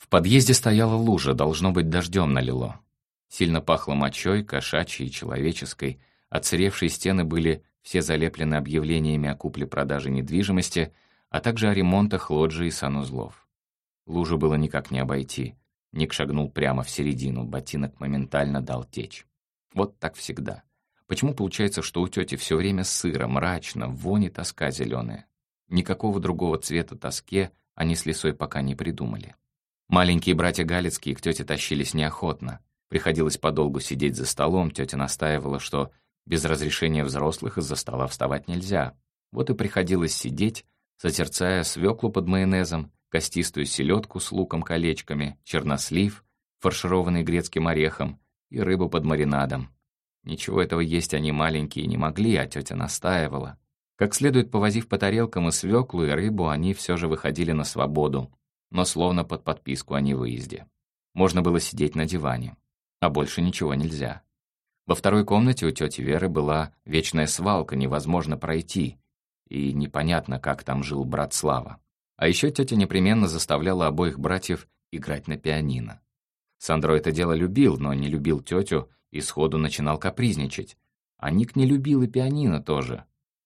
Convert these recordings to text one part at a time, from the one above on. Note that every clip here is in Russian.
В подъезде стояла лужа, должно быть, дождем налило. Сильно пахло мочой, кошачьей и человеческой. Отсыревшие стены были все залеплены объявлениями о купле-продаже недвижимости, а также о ремонтах лоджии и санузлов. Лужу было никак не обойти. Ник шагнул прямо в середину, ботинок моментально дал течь. Вот так всегда. Почему получается, что у тети все время сыро, мрачно, вони тоска зеленая? Никакого другого цвета тоске они с лисой пока не придумали. Маленькие братья Галицкие к тете тащились неохотно. Приходилось подолгу сидеть за столом, тетя настаивала, что без разрешения взрослых из-за стола вставать нельзя. Вот и приходилось сидеть, созерцая свеклу под майонезом, костистую селедку с луком-колечками, чернослив, фаршированный грецким орехом и рыбу под маринадом. Ничего этого есть они маленькие не могли, а тетя настаивала. Как следует повозив по тарелкам и свеклу, и рыбу, они все же выходили на свободу, но словно под подписку о невыезде. Можно было сидеть на диване а больше ничего нельзя. Во второй комнате у тети Веры была вечная свалка, невозможно пройти, и непонятно, как там жил брат Слава. А еще тетя непременно заставляла обоих братьев играть на пианино. Сандро это дело любил, но не любил тетю и сходу начинал капризничать. А Ник не любил и пианино тоже.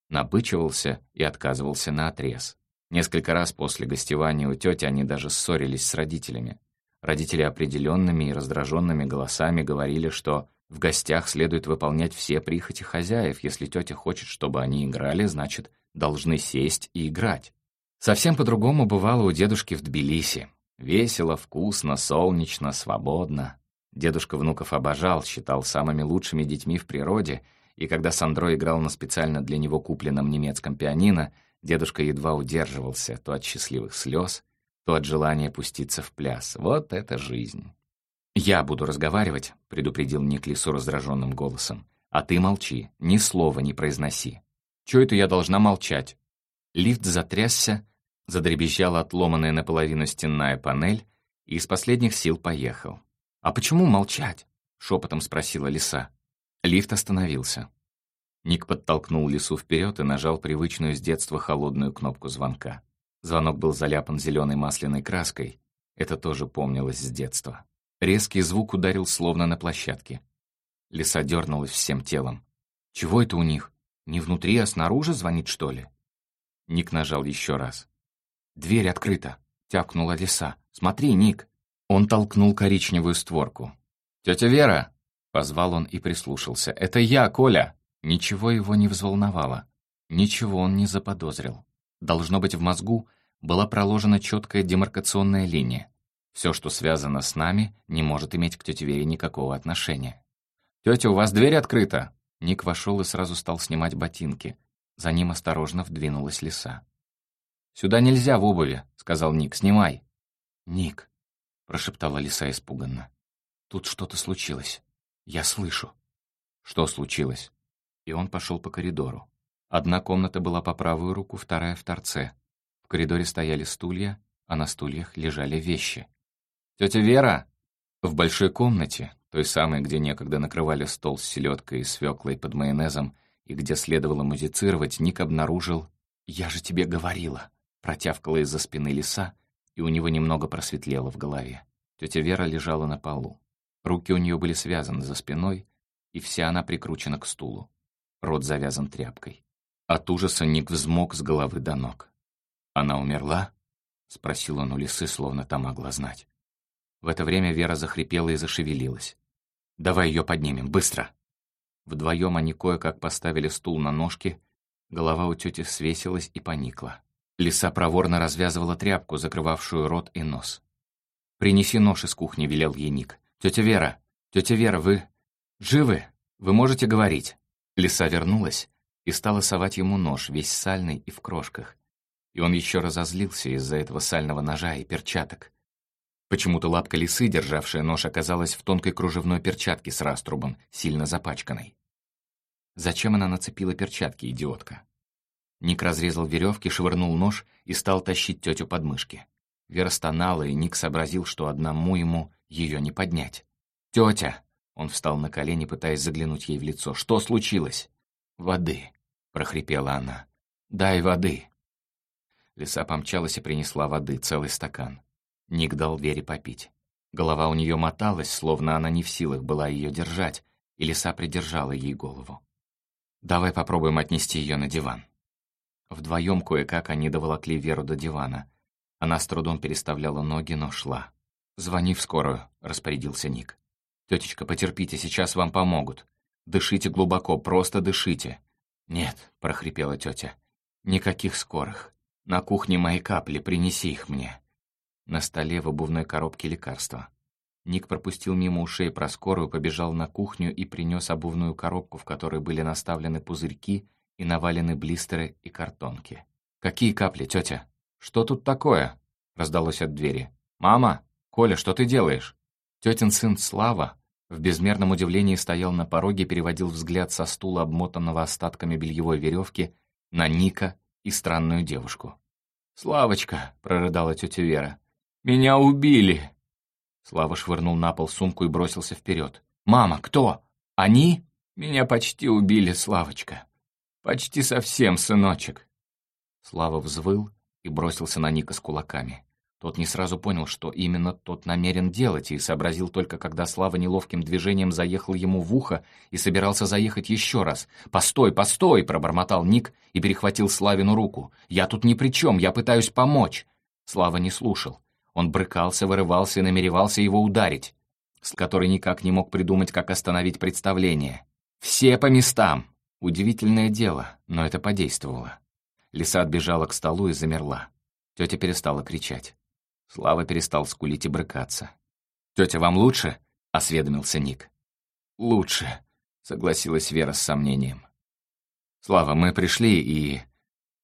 Набычивался и отказывался на отрез. Несколько раз после гостевания у тети они даже ссорились с родителями. Родители определенными и раздраженными голосами говорили, что в гостях следует выполнять все прихоти хозяев. Если тетя хочет, чтобы они играли, значит, должны сесть и играть. Совсем по-другому бывало у дедушки в Тбилиси. Весело, вкусно, солнечно, свободно. Дедушка внуков обожал, считал самыми лучшими детьми в природе, и когда Сандро играл на специально для него купленном немецком пианино, дедушка едва удерживался то от счастливых слез, то от желания пуститься в пляс. Вот это жизнь. «Я буду разговаривать», — предупредил Ник Лису раздраженным голосом. «А ты молчи, ни слова не произноси. Чё это я должна молчать?» Лифт затрясся, задребезжала отломанная наполовину стенная панель, и из последних сил поехал. «А почему молчать?» — шепотом спросила лиса. Лифт остановился. Ник подтолкнул лису вперед и нажал привычную с детства холодную кнопку звонка. Звонок был заляпан зеленой масляной краской. Это тоже помнилось с детства. Резкий звук ударил словно на площадке. Лиса дернулась всем телом. «Чего это у них? Не внутри, а снаружи звонит, что ли?» Ник нажал еще раз. «Дверь открыта!» — тявкнула лиса. «Смотри, Ник!» Он толкнул коричневую створку. «Тетя Вера!» — позвал он и прислушался. «Это я, Коля!» Ничего его не взволновало. Ничего он не заподозрил. Должно быть, в мозгу была проложена четкая демаркационная линия. Все, что связано с нами, не может иметь к тете Вере никакого отношения. «Тетя, у вас дверь открыта!» Ник вошел и сразу стал снимать ботинки. За ним осторожно вдвинулась лиса. «Сюда нельзя в обуви», — сказал Ник. «Снимай». «Ник», — прошептала лиса испуганно. «Тут что-то случилось. Я слышу». «Что случилось?» И он пошел по коридору. Одна комната была по правую руку, вторая в торце. В коридоре стояли стулья, а на стульях лежали вещи. «Тетя Вера!» В большой комнате, той самой, где некогда накрывали стол с селедкой и свеклой под майонезом, и где следовало музицировать, Ник обнаружил «Я же тебе говорила!» Протявкала из-за спины лиса, и у него немного просветлело в голове. Тетя Вера лежала на полу. Руки у нее были связаны за спиной, и вся она прикручена к стулу. Рот завязан тряпкой. От ужаса Ник взмок с головы до ног. «Она умерла?» — спросил он у лисы, словно та могла знать. В это время Вера захрипела и зашевелилась. «Давай ее поднимем, быстро!» Вдвоем они кое-как поставили стул на ножки, голова у тети свесилась и поникла. Лиса проворно развязывала тряпку, закрывавшую рот и нос. «Принеси нож из кухни», — велел ей Ник. «Тетя Вера! Тетя Вера, вы... живы? Вы можете говорить?» Лиса вернулась, и стала совать ему нож, весь сальный и в крошках. И он еще разозлился из-за этого сального ножа и перчаток. Почему-то лапка лисы, державшая нож, оказалась в тонкой кружевной перчатке с раструбом, сильно запачканной. Зачем она нацепила перчатки, идиотка? Ник разрезал веревки, швырнул нож и стал тащить тетю под мышки. Вера стонала, и Ник сообразил, что одному ему ее не поднять. «Тетя!» Он встал на колени, пытаясь заглянуть ей в лицо. «Что случилось?» «Воды», — прохрипела она. «Дай воды». Лиса помчалась и принесла воды, целый стакан. Ник дал Вере попить. Голова у нее моталась, словно она не в силах была ее держать, и лиса придержала ей голову. «Давай попробуем отнести ее на диван». Вдвоем кое-как они доволокли Веру до дивана. Она с трудом переставляла ноги, но шла. «Звони в скорую», — распорядился Ник. «Тетечка, потерпите, сейчас вам помогут. Дышите глубоко, просто дышите». «Нет», — прохрипела тетя, — «никаких скорых. На кухне мои капли, принеси их мне». На столе в обувной коробке лекарства. Ник пропустил мимо ушей про скорую, побежал на кухню и принес обувную коробку, в которой были наставлены пузырьки и навалены блистеры и картонки. «Какие капли, тетя? Что тут такое?» — раздалось от двери. «Мама! Коля, что ты делаешь?» Тетин сын Слава в безмерном удивлении стоял на пороге, переводил взгляд со стула, обмотанного остатками бельевой веревки, на Ника и странную девушку. «Славочка!» — прорыдала тетя Вера. «Меня убили!» Слава швырнул на пол сумку и бросился вперед. «Мама, кто? Они?» «Меня почти убили, Славочка. Почти совсем, сыночек». Слава взвыл и бросился на Ника с кулаками. Тот не сразу понял, что именно тот намерен делать, и сообразил только, когда Слава неловким движением заехал ему в ухо и собирался заехать еще раз. «Постой, постой!» — пробормотал Ник и перехватил Славину руку. «Я тут ни при чем, я пытаюсь помочь!» Слава не слушал. Он брыкался, вырывался и намеревался его ударить, с которой никак не мог придумать, как остановить представление. «Все по местам!» Удивительное дело, но это подействовало. Лиса отбежала к столу и замерла. Тетя перестала кричать. Слава перестал скулить и брыкаться. «Тетя, вам лучше?» — осведомился Ник. «Лучше», — согласилась Вера с сомнением. «Слава, мы пришли, и...»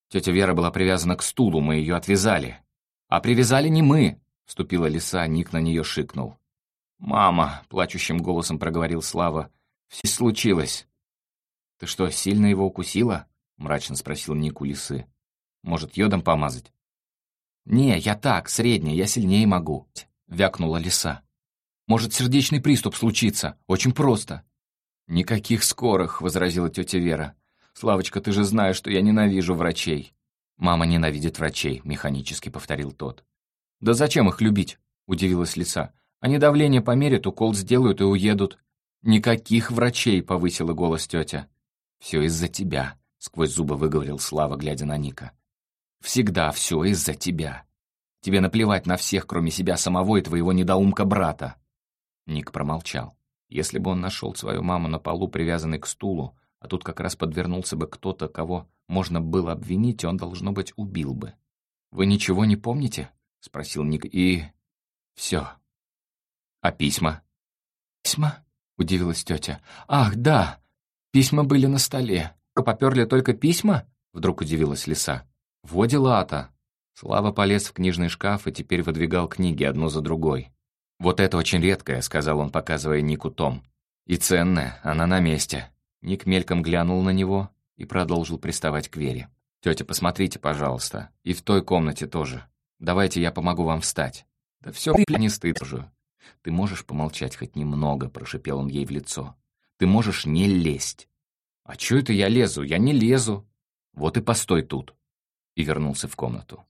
Тетя Вера была привязана к стулу, мы ее отвязали. «А привязали не мы», — вступила лиса, Ник на нее шикнул. «Мама», — плачущим голосом проговорил Слава, — «все случилось». «Ты что, сильно его укусила?» — мрачно спросил Ник у лисы. «Может, йодом помазать?» «Не, я так, средний, я сильнее могу», — вякнула лиса. «Может, сердечный приступ случится. Очень просто». «Никаких скорых», — возразила тетя Вера. «Славочка, ты же знаешь, что я ненавижу врачей». «Мама ненавидит врачей», — механически повторил тот. «Да зачем их любить?» — удивилась лиса. «Они давление померят, укол сделают и уедут». «Никаких врачей», — повысила голос тетя. «Все из-за тебя», — сквозь зубы выговорил Слава, глядя на Ника. Всегда все из-за тебя. Тебе наплевать на всех, кроме себя самого и твоего недоумка-брата». Ник промолчал. Если бы он нашел свою маму на полу, привязанной к стулу, а тут как раз подвернулся бы кто-то, кого можно было обвинить, он, должно быть, убил бы. «Вы ничего не помните?» — спросил Ник. «И... все. А письма?» «Письма?» — удивилась тетя. «Ах, да! Письма были на столе. Поперли только письма?» — вдруг удивилась лиса. «Во дела-то!» Слава полез в книжный шкаф и теперь выдвигал книги одну за другой. «Вот это очень редкое», — сказал он, показывая Нику том. «И ценное, она на месте». Ник мельком глянул на него и продолжил приставать к Вере. «Тетя, посмотрите, пожалуйста. И в той комнате тоже. Давайте я помогу вам встать». «Да все не стыд уже. Ты можешь помолчать хоть немного», — прошипел он ей в лицо. «Ты можешь не лезть». «А чё это я лезу? Я не лезу». «Вот и постой тут» и вернулся в комнату.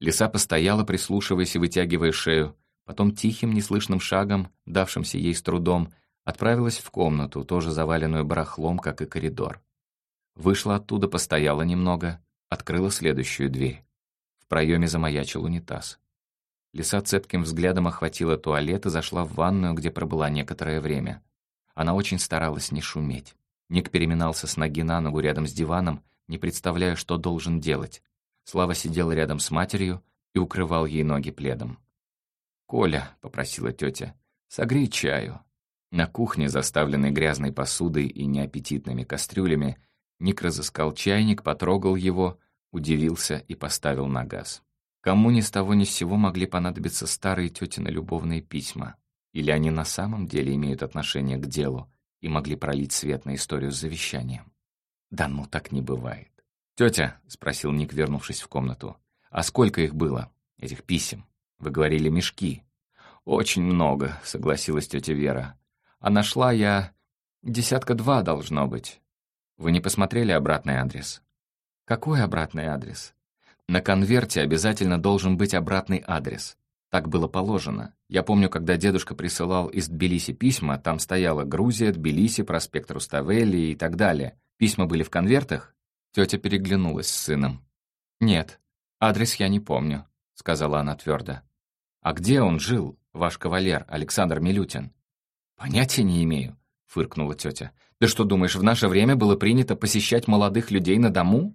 Лиса постояла, прислушиваясь и вытягивая шею, потом тихим, неслышным шагом, давшимся ей с трудом, отправилась в комнату, тоже заваленную барахлом, как и коридор. Вышла оттуда, постояла немного, открыла следующую дверь. В проеме замаячил унитаз. Лиса цепким взглядом охватила туалет и зашла в ванную, где пробыла некоторое время. Она очень старалась не шуметь. Ник переминался с ноги на ногу рядом с диваном, не представляя, что должен делать. Слава сидел рядом с матерью и укрывал ей ноги пледом. «Коля», — попросила тетя, — «согрей чаю». На кухне, заставленной грязной посудой и неаппетитными кастрюлями, Ник разыскал чайник, потрогал его, удивился и поставил на газ. Кому ни с того ни с сего могли понадобиться старые тетины любовные письма? Или они на самом деле имеют отношение к делу и могли пролить свет на историю с завещанием? Да ну, так не бывает. «Тетя», — спросил Ник, вернувшись в комнату, «а сколько их было, этих писем? Вы говорили, мешки». «Очень много», — согласилась тетя Вера. «А нашла я... десятка два должно быть. Вы не посмотрели обратный адрес?» «Какой обратный адрес?» «На конверте обязательно должен быть обратный адрес. Так было положено. Я помню, когда дедушка присылал из Тбилиси письма, там стояла Грузия, Тбилиси, проспект Руставели и так далее. Письма были в конвертах? Тетя переглянулась с сыном. «Нет, адрес я не помню», — сказала она твердо. «А где он жил, ваш кавалер, Александр Милютин?» «Понятия не имею», — фыркнула тетя. «Ты что думаешь, в наше время было принято посещать молодых людей на дому?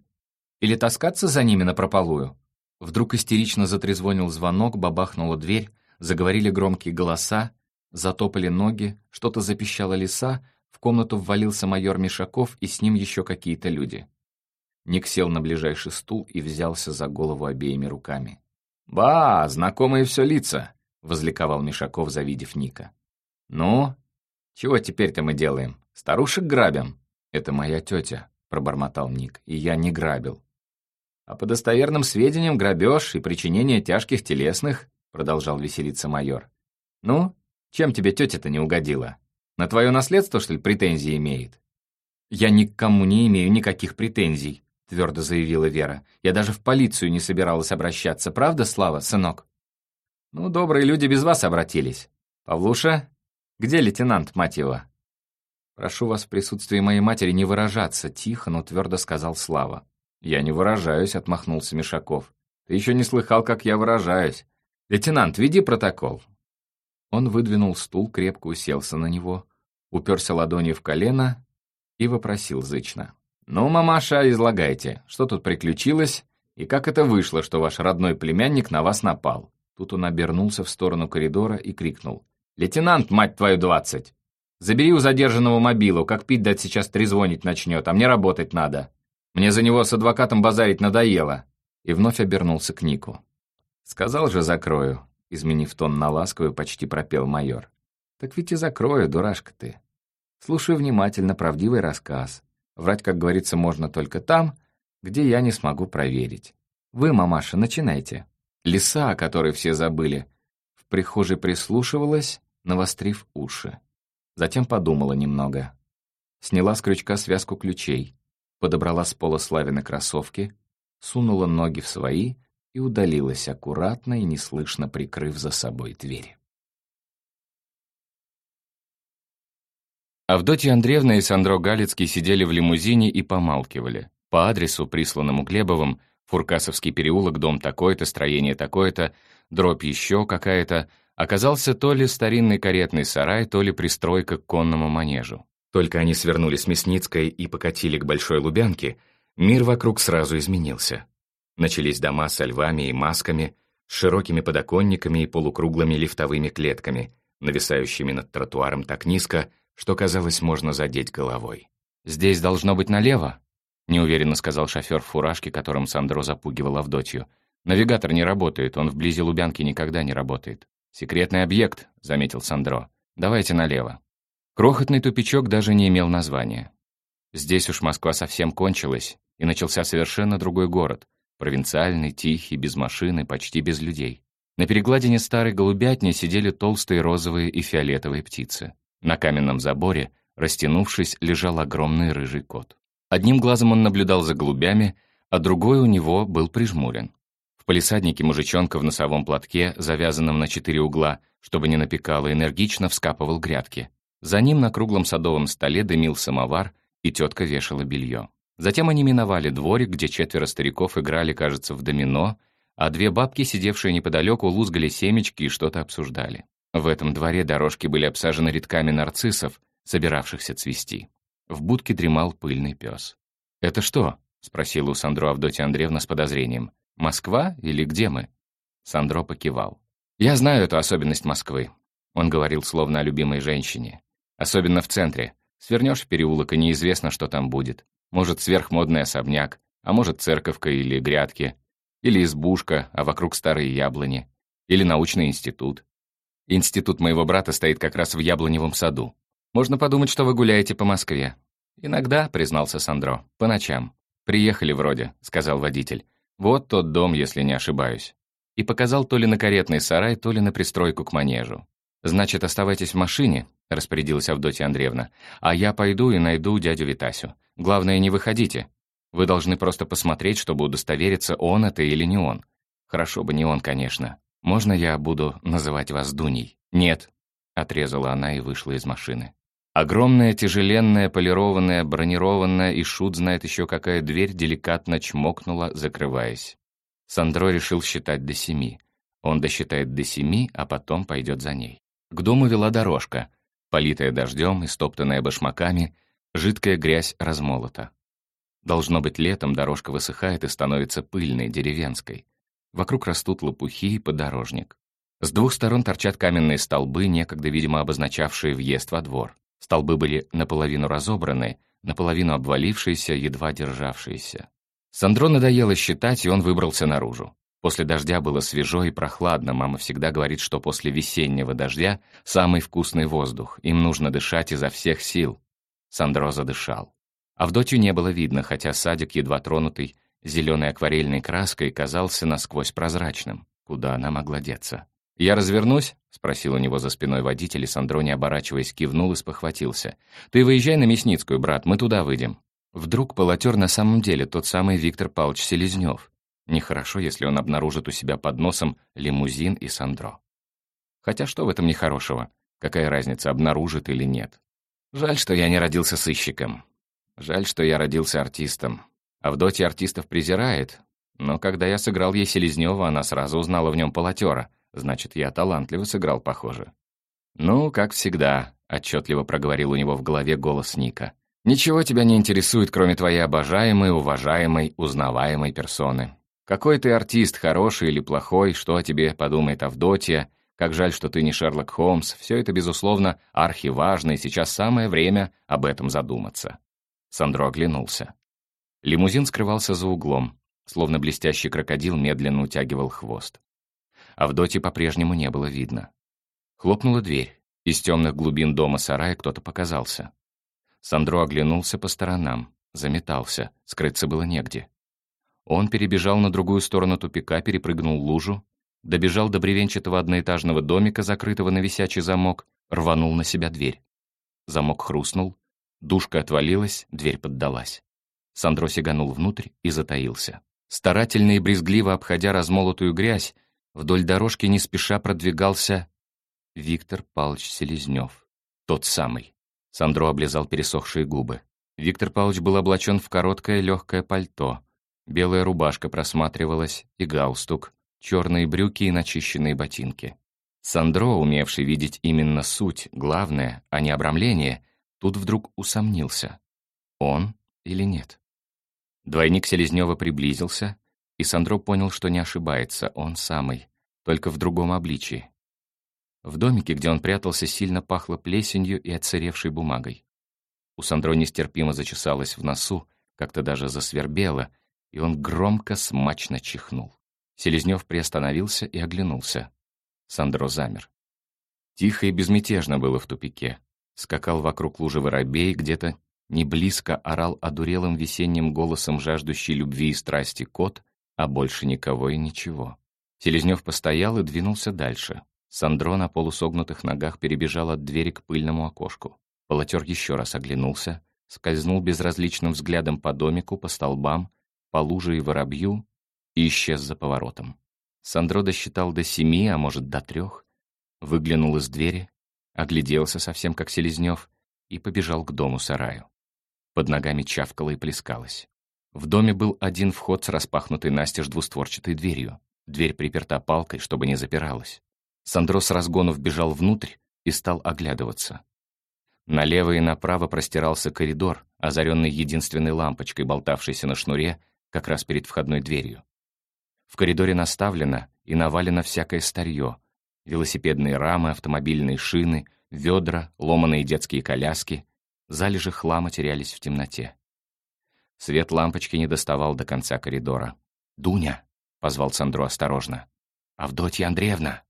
Или таскаться за ними на прополую?» Вдруг истерично затрезвонил звонок, бабахнула дверь, заговорили громкие голоса, затопали ноги, что-то запищала лиса, в комнату ввалился майор Мишаков и с ним еще какие-то люди. Ник сел на ближайший стул и взялся за голову обеими руками. «Ба, знакомые все лица!» — возликовал Мишаков, завидев Ника. «Ну, чего теперь-то мы делаем? Старушек грабим?» «Это моя тетя», — пробормотал Ник, — «и я не грабил». «А по достоверным сведениям грабеж и причинение тяжких телесных», — продолжал веселиться майор. «Ну, чем тебе тетя-то не угодила? На твое наследство, что ли, претензии имеет?» «Я ни к кому не имею никаких претензий», — твердо заявила Вера. «Я даже в полицию не собиралась обращаться, правда, Слава, сынок?» «Ну, добрые люди без вас обратились. Павлуша, где лейтенант, мать его?» «Прошу вас в присутствии моей матери не выражаться», — тихо, но твердо сказал Слава. «Я не выражаюсь», — отмахнулся Мишаков. «Ты еще не слыхал, как я выражаюсь. Лейтенант, веди протокол». Он выдвинул стул, крепко уселся на него, уперся ладонью в колено и вопросил зычно. «Ну, мамаша, излагайте, что тут приключилось, и как это вышло, что ваш родной племянник на вас напал?» Тут он обернулся в сторону коридора и крикнул. «Лейтенант, мать твою, двадцать! Забери у задержанного мобилу, как пить дать сейчас трезвонить начнет, а мне работать надо. Мне за него с адвокатом базарить надоело». И вновь обернулся к Нику. «Сказал же, закрою», — изменив тон на ласковый, почти пропел майор. «Так ведь и закрою, дурашка ты. Слушай внимательно правдивый рассказ. Врать, как говорится, можно только там, где я не смогу проверить. Вы, мамаша, начинайте». Лиса, о которой все забыли, в прихожей прислушивалась, навострив уши. Затем подумала немного. Сняла с крючка связку ключей, подобрала с пола Славины кроссовки, сунула ноги в свои и удалилась аккуратно и неслышно прикрыв за собой дверь. Авдотья Андреевна и Сандро Галицкий сидели в лимузине и помалкивали. По адресу, присланному Глебовым, Фуркасовский переулок, дом такой-то, строение такое-то, дробь еще какая-то, оказался то ли старинный каретный сарай, то ли пристройка к конному манежу. Только они свернули с Мясницкой и покатили к Большой Лубянке, мир вокруг сразу изменился. Начались дома со львами и масками, с широкими подоконниками и полукруглыми лифтовыми клетками, нависающими над тротуаром так низко, что, казалось, можно задеть головой. «Здесь должно быть налево», — неуверенно сказал шофер в фуражке, которым Сандро запугивал Авдотью. «Навигатор не работает, он вблизи Лубянки никогда не работает». «Секретный объект», — заметил Сандро. «Давайте налево». Крохотный тупичок даже не имел названия. Здесь уж Москва совсем кончилась, и начался совершенно другой город, провинциальный, тихий, без машины, почти без людей. На перегладине старой голубятни сидели толстые розовые и фиолетовые птицы. На каменном заборе, растянувшись, лежал огромный рыжий кот. Одним глазом он наблюдал за голубями, а другой у него был прижмурен. В палисаднике мужичонка в носовом платке, завязанном на четыре угла, чтобы не напекало, энергично вскапывал грядки. За ним на круглом садовом столе дымил самовар, и тетка вешала белье. Затем они миновали дворик, где четверо стариков играли, кажется, в домино, а две бабки, сидевшие неподалеку, лузгали семечки и что-то обсуждали. В этом дворе дорожки были обсажены редками нарциссов, собиравшихся цвести. В будке дремал пыльный пес. «Это что?» — спросила у Сандро Авдотья Андреевна с подозрением. «Москва или где мы?» Сандро покивал. «Я знаю эту особенность Москвы», — он говорил словно о любимой женщине. Особенно в центре. Свернешь в переулок, и неизвестно, что там будет. Может, сверхмодный особняк, а может, церковка или грядки, или избушка, а вокруг старые яблони, или научный институт. Институт моего брата стоит как раз в яблоневом саду. Можно подумать, что вы гуляете по Москве. Иногда, признался Сандро, по ночам. Приехали вроде, сказал водитель. Вот тот дом, если не ошибаюсь. И показал то ли на каретный сарай, то ли на пристройку к манежу. «Значит, оставайтесь в машине», — распорядилась Авдотья Андреевна. «А я пойду и найду дядю Витасю. Главное, не выходите. Вы должны просто посмотреть, чтобы удостовериться, он это или не он. Хорошо бы не он, конечно. «Можно я буду называть вас Дуней?» «Нет», — отрезала она и вышла из машины. Огромная, тяжеленная, полированная, бронированная и шут знает еще какая дверь деликатно чмокнула, закрываясь. Сандро решил считать до семи. Он досчитает до семи, а потом пойдет за ней. К дому вела дорожка, политая дождем и стоптанная башмаками, жидкая грязь размолота. Должно быть, летом дорожка высыхает и становится пыльной, деревенской. Вокруг растут лопухи и подорожник. С двух сторон торчат каменные столбы, некогда, видимо, обозначавшие въезд во двор. Столбы были наполовину разобраны, наполовину обвалившиеся, едва державшиеся. Сандро надоело считать, и он выбрался наружу. После дождя было свежо и прохладно. Мама всегда говорит, что после весеннего дождя самый вкусный воздух. Им нужно дышать изо всех сил. Сандро задышал. Авдотью не было видно, хотя садик, едва тронутый зеленой акварельной краской, казался насквозь прозрачным. Куда она могла деться? «Я развернусь?» — спросил у него за спиной водитель, и Сандро, не оборачиваясь, кивнул и спохватился. «Ты выезжай на Мясницкую, брат, мы туда выйдем». Вдруг полотер на самом деле тот самый Виктор Павлович Селезнев. Нехорошо, если он обнаружит у себя под носом лимузин и Сандро. Хотя что в этом нехорошего? Какая разница, обнаружит или нет? Жаль, что я не родился сыщиком. Жаль, что я родился артистом. Авдотья артистов презирает, но когда я сыграл ей Селезнева, она сразу узнала в нем полотера — Значит, я талантливо сыграл, похоже. «Ну, как всегда», — отчетливо проговорил у него в голове голос Ника. «Ничего тебя не интересует, кроме твоей обожаемой, уважаемой, узнаваемой персоны. Какой ты артист, хороший или плохой, что о тебе подумает Авдотья, как жаль, что ты не Шерлок Холмс, все это, безусловно, архиважно, и сейчас самое время об этом задуматься». Сандро оглянулся. Лимузин скрывался за углом, словно блестящий крокодил медленно утягивал хвост. Авдотьи по-прежнему не было видно. Хлопнула дверь. Из темных глубин дома сарая кто-то показался. Сандро оглянулся по сторонам, заметался, скрыться было негде. Он перебежал на другую сторону тупика, перепрыгнул лужу, добежал до бревенчатого одноэтажного домика, закрытого на висячий замок, рванул на себя дверь. Замок хрустнул, душка отвалилась, дверь поддалась. Сандро сиганул внутрь и затаился. Старательно и брезгливо обходя размолотую грязь, Вдоль дорожки не спеша продвигался Виктор Павлович Селезнев. Тот самый. Сандро облизал пересохшие губы. Виктор Павлович был облачен в короткое легкое пальто. Белая рубашка просматривалась и галстук, черные брюки и начищенные ботинки. Сандро, умевший видеть именно суть, главное, а не обрамление, тут вдруг усомнился. Он или нет? Двойник Селезнева приблизился, и Сандро понял, что не ошибается, он самый, только в другом обличии. В домике, где он прятался, сильно пахло плесенью и отсыревшей бумагой. У Сандро нестерпимо зачесалось в носу, как-то даже засвербело, и он громко, смачно чихнул. Селезнев приостановился и оглянулся. Сандро замер. Тихо и безмятежно было в тупике. Скакал вокруг лужи воробей, где-то не близко орал одурелым весенним голосом жаждущий любви и страсти кот, а больше никого и ничего. Селезнев постоял и двинулся дальше. Сандро на полусогнутых ногах перебежал от двери к пыльному окошку. Полотер еще раз оглянулся, скользнул безразличным взглядом по домику, по столбам, по луже и воробью и исчез за поворотом. Сандро досчитал до семи, а может, до трех, выглянул из двери, огляделся совсем как Селезнев и побежал к дому-сараю. Под ногами чавкало и плескалось. В доме был один вход с распахнутой настежь двустворчатой дверью. Дверь приперта палкой, чтобы не запиралась. Сандро с разгону вбежал внутрь и стал оглядываться. Налево и направо простирался коридор, озаренный единственной лампочкой, болтавшейся на шнуре, как раз перед входной дверью. В коридоре наставлено и навалено всякое старье. Велосипедные рамы, автомобильные шины, ведра, ломаные детские коляски. Залежи хлама терялись в темноте. Свет лампочки не доставал до конца коридора. «Дуня!» — позвал Сандро осторожно. «Авдотья Андреевна!»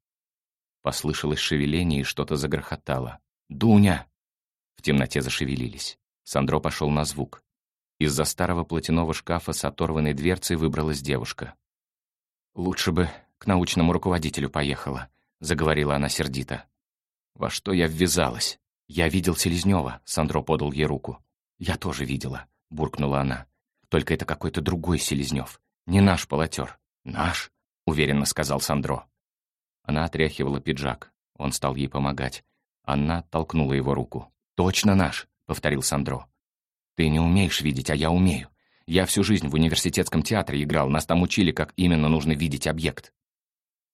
Послышалось шевеление и что-то загрохотало. «Дуня!» В темноте зашевелились. Сандро пошел на звук. Из-за старого платяного шкафа с оторванной дверцей выбралась девушка. «Лучше бы к научному руководителю поехала», — заговорила она сердито. «Во что я ввязалась? Я видел Селезнева», — Сандро подал ей руку. «Я тоже видела буркнула она. «Только это какой-то другой Селезнев. Не наш полотер». «Наш?» — уверенно сказал Сандро. Она отряхивала пиджак. Он стал ей помогать. Она толкнула его руку. «Точно наш!» — повторил Сандро. «Ты не умеешь видеть, а я умею. Я всю жизнь в университетском театре играл, нас там учили, как именно нужно видеть объект».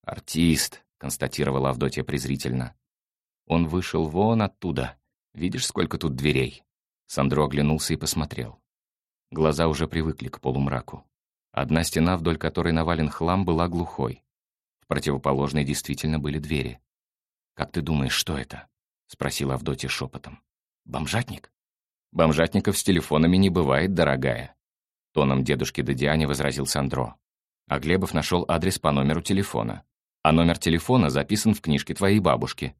«Артист», — констатировала Авдотья презрительно. Он вышел вон оттуда. Видишь, сколько тут дверей?» Сандро оглянулся и посмотрел. Глаза уже привыкли к полумраку. Одна стена, вдоль которой навален хлам, была глухой. В противоположной действительно были двери. «Как ты думаешь, что это?» — спросила Авдотья шепотом. «Бомжатник?» «Бомжатников с телефонами не бывает, дорогая», — тоном дедушки Дадиане возразил Сандро. А Глебов нашел адрес по номеру телефона. А номер телефона записан в книжке твоей бабушки.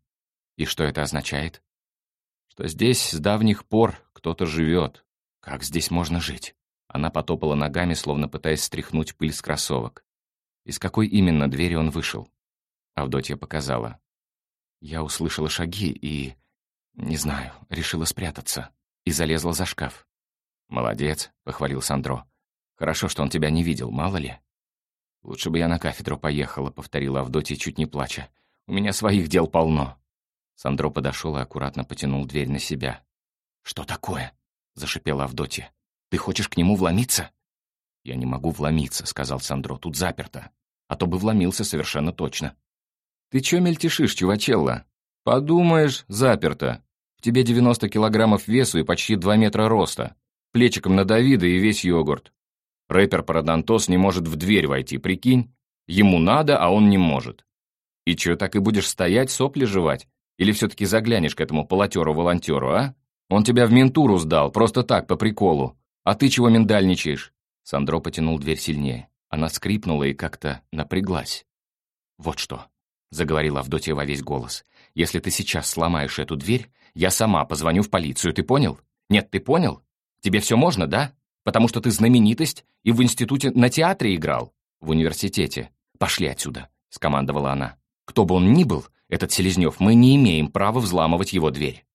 И что это означает? Что здесь с давних пор кто-то живет. Как здесь можно жить? Она потопала ногами, словно пытаясь стряхнуть пыль с кроссовок. Из какой именно двери он вышел? Авдотья показала. Я услышала шаги и... Не знаю, решила спрятаться. И залезла за шкаф. «Молодец», — похвалил Сандро. «Хорошо, что он тебя не видел, мало ли». «Лучше бы я на кафедру поехала», — повторила Авдотья, чуть не плача. «У меня своих дел полно». Сандро подошел и аккуратно потянул дверь на себя. «Что такое?» — зашипела Авдотья. «Ты хочешь к нему вломиться?» «Я не могу вломиться», — сказал Сандро. «Тут заперто. А то бы вломился совершенно точно». «Ты чё мельтешишь, чувачелла?» «Подумаешь, заперто. В тебе 90 килограммов весу и почти 2 метра роста. Плечиком на Давида и весь йогурт. Рэпер Парадонтос не может в дверь войти, прикинь? Ему надо, а он не может. И чё, так и будешь стоять, сопли жевать? Или все-таки заглянешь к этому полотеру-волонтеру, а? Он тебя в ментуру сдал, просто так, по приколу. А ты чего миндальничаешь?» Сандро потянул дверь сильнее. Она скрипнула и как-то напряглась. «Вот что», — заговорила Авдотья во весь голос. «Если ты сейчас сломаешь эту дверь, я сама позвоню в полицию, ты понял? Нет, ты понял? Тебе все можно, да? Потому что ты знаменитость и в институте на театре играл. В университете. Пошли отсюда», — скомандовала она. «Кто бы он ни был, этот Селезнев, мы не имеем права взламывать его дверь.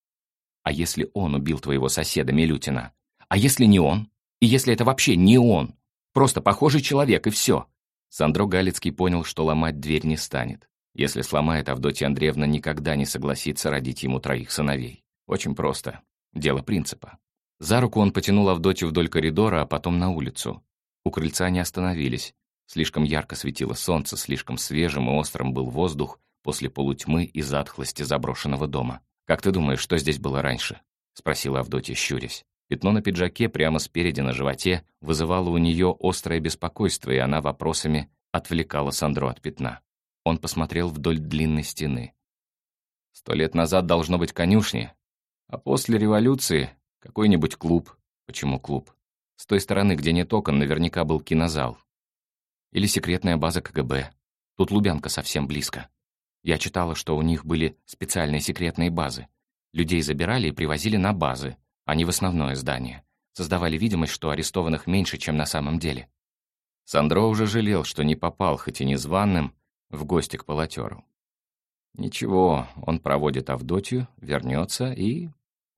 А если он убил твоего соседа Милютина? А если не он? И если это вообще не он? Просто похожий человек, и все. Сандро Галицкий понял, что ломать дверь не станет. Если сломает, Авдотья Андреевна никогда не согласится родить ему троих сыновей. Очень просто. Дело принципа. За руку он потянул Авдотью вдоль коридора, а потом на улицу. У крыльца не остановились. Слишком ярко светило солнце, слишком свежим и острым был воздух, после полутьмы и затхлости заброшенного дома. «Как ты думаешь, что здесь было раньше?» — спросила Авдотья, щурясь. Пятно на пиджаке прямо спереди на животе вызывало у нее острое беспокойство, и она вопросами отвлекала Сандро от пятна. Он посмотрел вдоль длинной стены. «Сто лет назад должно быть конюшни, а после революции какой-нибудь клуб. Почему клуб? С той стороны, где нет окон, наверняка был кинозал. Или секретная база КГБ. Тут Лубянка совсем близко. Я читала, что у них были специальные секретные базы. Людей забирали и привозили на базы, а не в основное здание. Создавали видимость, что арестованных меньше, чем на самом деле. Сандро уже жалел, что не попал, хоть и незваным, в гости к полотеру. Ничего, он проводит Авдотью, вернется и...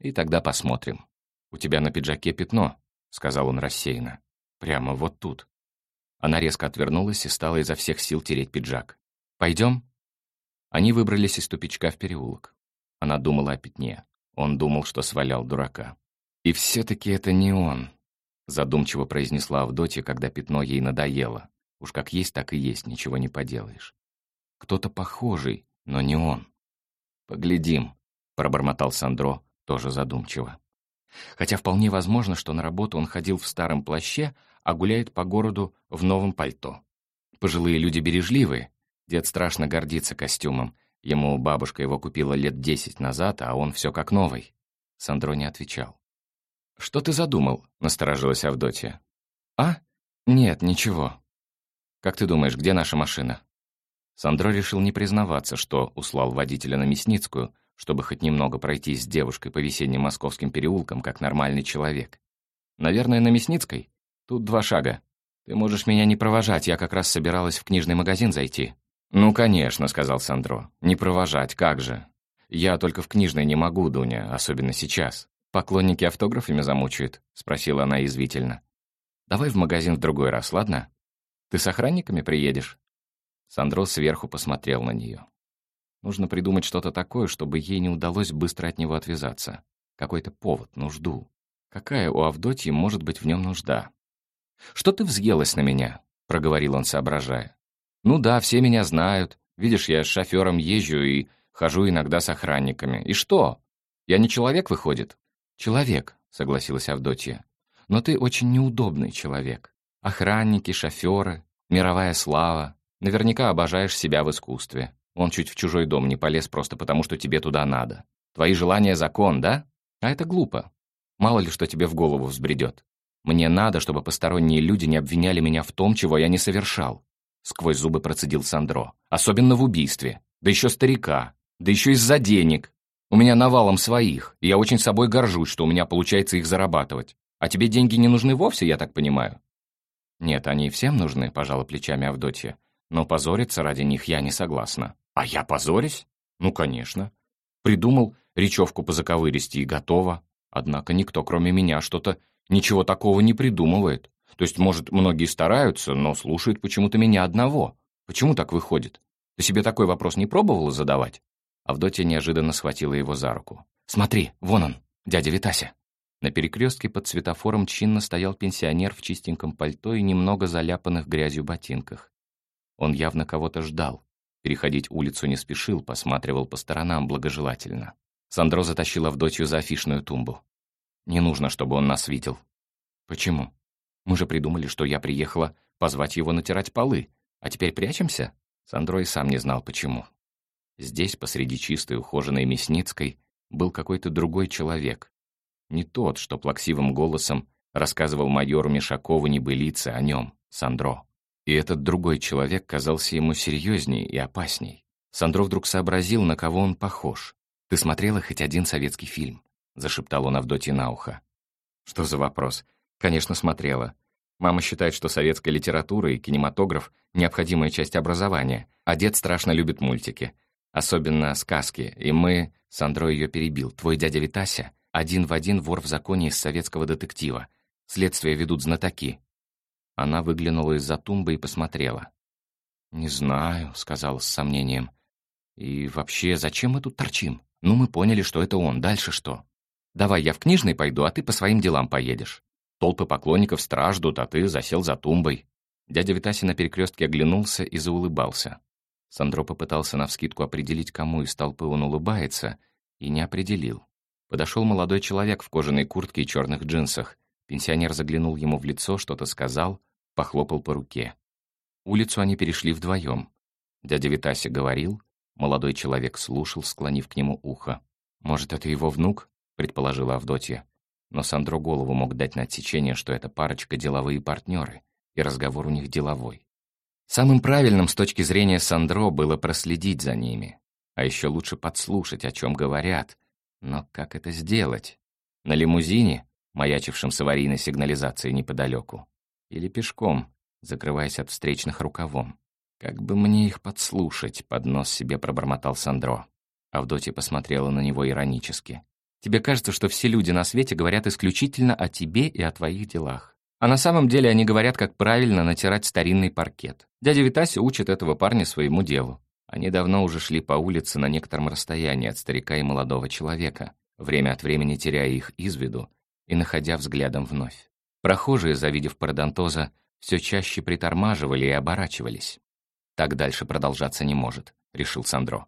И тогда посмотрим. «У тебя на пиджаке пятно», — сказал он рассеянно. «Прямо вот тут». Она резко отвернулась и стала изо всех сил тереть пиджак. «Пойдем?» Они выбрались из тупичка в переулок. Она думала о пятне. Он думал, что свалял дурака. «И все-таки это не он», — задумчиво произнесла Авдотья, когда пятно ей надоело. Уж как есть, так и есть, ничего не поделаешь. «Кто-то похожий, но не он». «Поглядим», — пробормотал Сандро, тоже задумчиво. Хотя вполне возможно, что на работу он ходил в старом плаще, а гуляет по городу в новом пальто. Пожилые люди бережливые, Дед страшно гордится костюмом. Ему бабушка его купила лет десять назад, а он все как новый. Сандро не отвечал. «Что ты задумал?» — насторожилась Авдотья. «А? Нет, ничего. Как ты думаешь, где наша машина?» Сандро решил не признаваться, что услал водителя на Мясницкую, чтобы хоть немного пройтись с девушкой по весенним московским переулкам, как нормальный человек. «Наверное, на Мясницкой? Тут два шага. Ты можешь меня не провожать, я как раз собиралась в книжный магазин зайти». «Ну, конечно», — сказал Сандро. «Не провожать, как же. Я только в книжной не могу, Дуня, особенно сейчас. Поклонники автографами замучают?» — спросила она извительно. «Давай в магазин в другой раз, ладно? Ты с охранниками приедешь?» Сандро сверху посмотрел на нее. Нужно придумать что-то такое, чтобы ей не удалось быстро от него отвязаться. Какой-то повод, нужду. Какая у Авдотьи может быть в нем нужда? «Что ты взъелась на меня?» — проговорил он, соображая. «Ну да, все меня знают. Видишь, я с шофером езжу и хожу иногда с охранниками. И что? Я не человек, выходит?» «Человек», — согласилась Авдотья. «Но ты очень неудобный человек. Охранники, шоферы, мировая слава. Наверняка обожаешь себя в искусстве. Он чуть в чужой дом не полез просто потому, что тебе туда надо. Твои желания — закон, да? А это глупо. Мало ли что тебе в голову взбредет. Мне надо, чтобы посторонние люди не обвиняли меня в том, чего я не совершал. Сквозь зубы процедил Сандро. Особенно в убийстве. Да еще старика. Да еще из-за денег. У меня навалом своих, и я очень собой горжусь, что у меня получается их зарабатывать. А тебе деньги не нужны вовсе, я так понимаю? Нет, они всем нужны, пожала плечами Авдотья. Но позориться ради них я не согласна. А я позорюсь? Ну, конечно. Придумал речевку по заковыристи и готово. Однако никто, кроме меня, что-то ничего такого не придумывает. То есть, может, многие стараются, но слушают почему-то меня одного. Почему так выходит? Ты себе такой вопрос не пробовала задавать?» Авдотья неожиданно схватила его за руку. «Смотри, вон он, дядя Витася». На перекрестке под светофором чинно стоял пенсионер в чистеньком пальто и немного заляпанных грязью ботинках. Он явно кого-то ждал. Переходить улицу не спешил, посматривал по сторонам благожелательно. Сандро затащил Авдотью за афишную тумбу. «Не нужно, чтобы он нас видел». «Почему? Мы же придумали, что я приехала позвать его натирать полы, а теперь прячемся?» Сандро и сам не знал, почему. Здесь, посреди чистой ухоженной Мясницкой, был какой-то другой человек. Не тот, что плаксивым голосом рассказывал майору Мишакову небылицы о нем, Сандро. И этот другой человек казался ему серьезнее и опасней. Сандро вдруг сообразил, на кого он похож. «Ты смотрела хоть один советский фильм?» — зашептал он Авдотье на ухо. «Что за вопрос?» «Конечно, смотрела. Мама считает, что советская литература и кинематограф — необходимая часть образования, а дед страшно любит мультики. Особенно сказки, и мы...» — Сандро ее перебил. «Твой дядя Витася — один в один вор в законе из советского детектива. Следствие ведут знатоки». Она выглянула из-за тумбы и посмотрела. «Не знаю», — сказала с сомнением. «И вообще, зачем мы тут торчим?» Ну, мы поняли, что это он. Дальше что? Давай я в книжный пойду, а ты по своим делам поедешь. Толпы поклонников страждут, а ты засел за тумбой. Дядя Витаси на перекрестке оглянулся и заулыбался. Сандро попытался навскидку определить, кому из толпы он улыбается, и не определил. Подошел молодой человек в кожаной куртке и черных джинсах. Пенсионер заглянул ему в лицо, что-то сказал, похлопал по руке. Улицу они перешли вдвоем. Дядя Витаси говорил, Молодой человек слушал, склонив к нему ухо. «Может, это его внук?» — предположила Авдотья. Но Сандро голову мог дать на отсечение, что это парочка деловые партнеры, и разговор у них деловой. Самым правильным с точки зрения Сандро было проследить за ними, а еще лучше подслушать, о чем говорят. Но как это сделать? На лимузине, маячившем с аварийной сигнализацией неподалеку? Или пешком, закрываясь от встречных рукавом? «Как бы мне их подслушать?» — под нос себе пробормотал Сандро. Авдотья посмотрела на него иронически. «Тебе кажется, что все люди на свете говорят исключительно о тебе и о твоих делах. А на самом деле они говорят, как правильно натирать старинный паркет. Дядя Витася учит этого парня своему делу. Они давно уже шли по улице на некотором расстоянии от старика и молодого человека, время от времени теряя их из виду и находя взглядом вновь. Прохожие, завидев пародонтоза, все чаще притормаживали и оборачивались. «Так дальше продолжаться не может», — решил Сандро.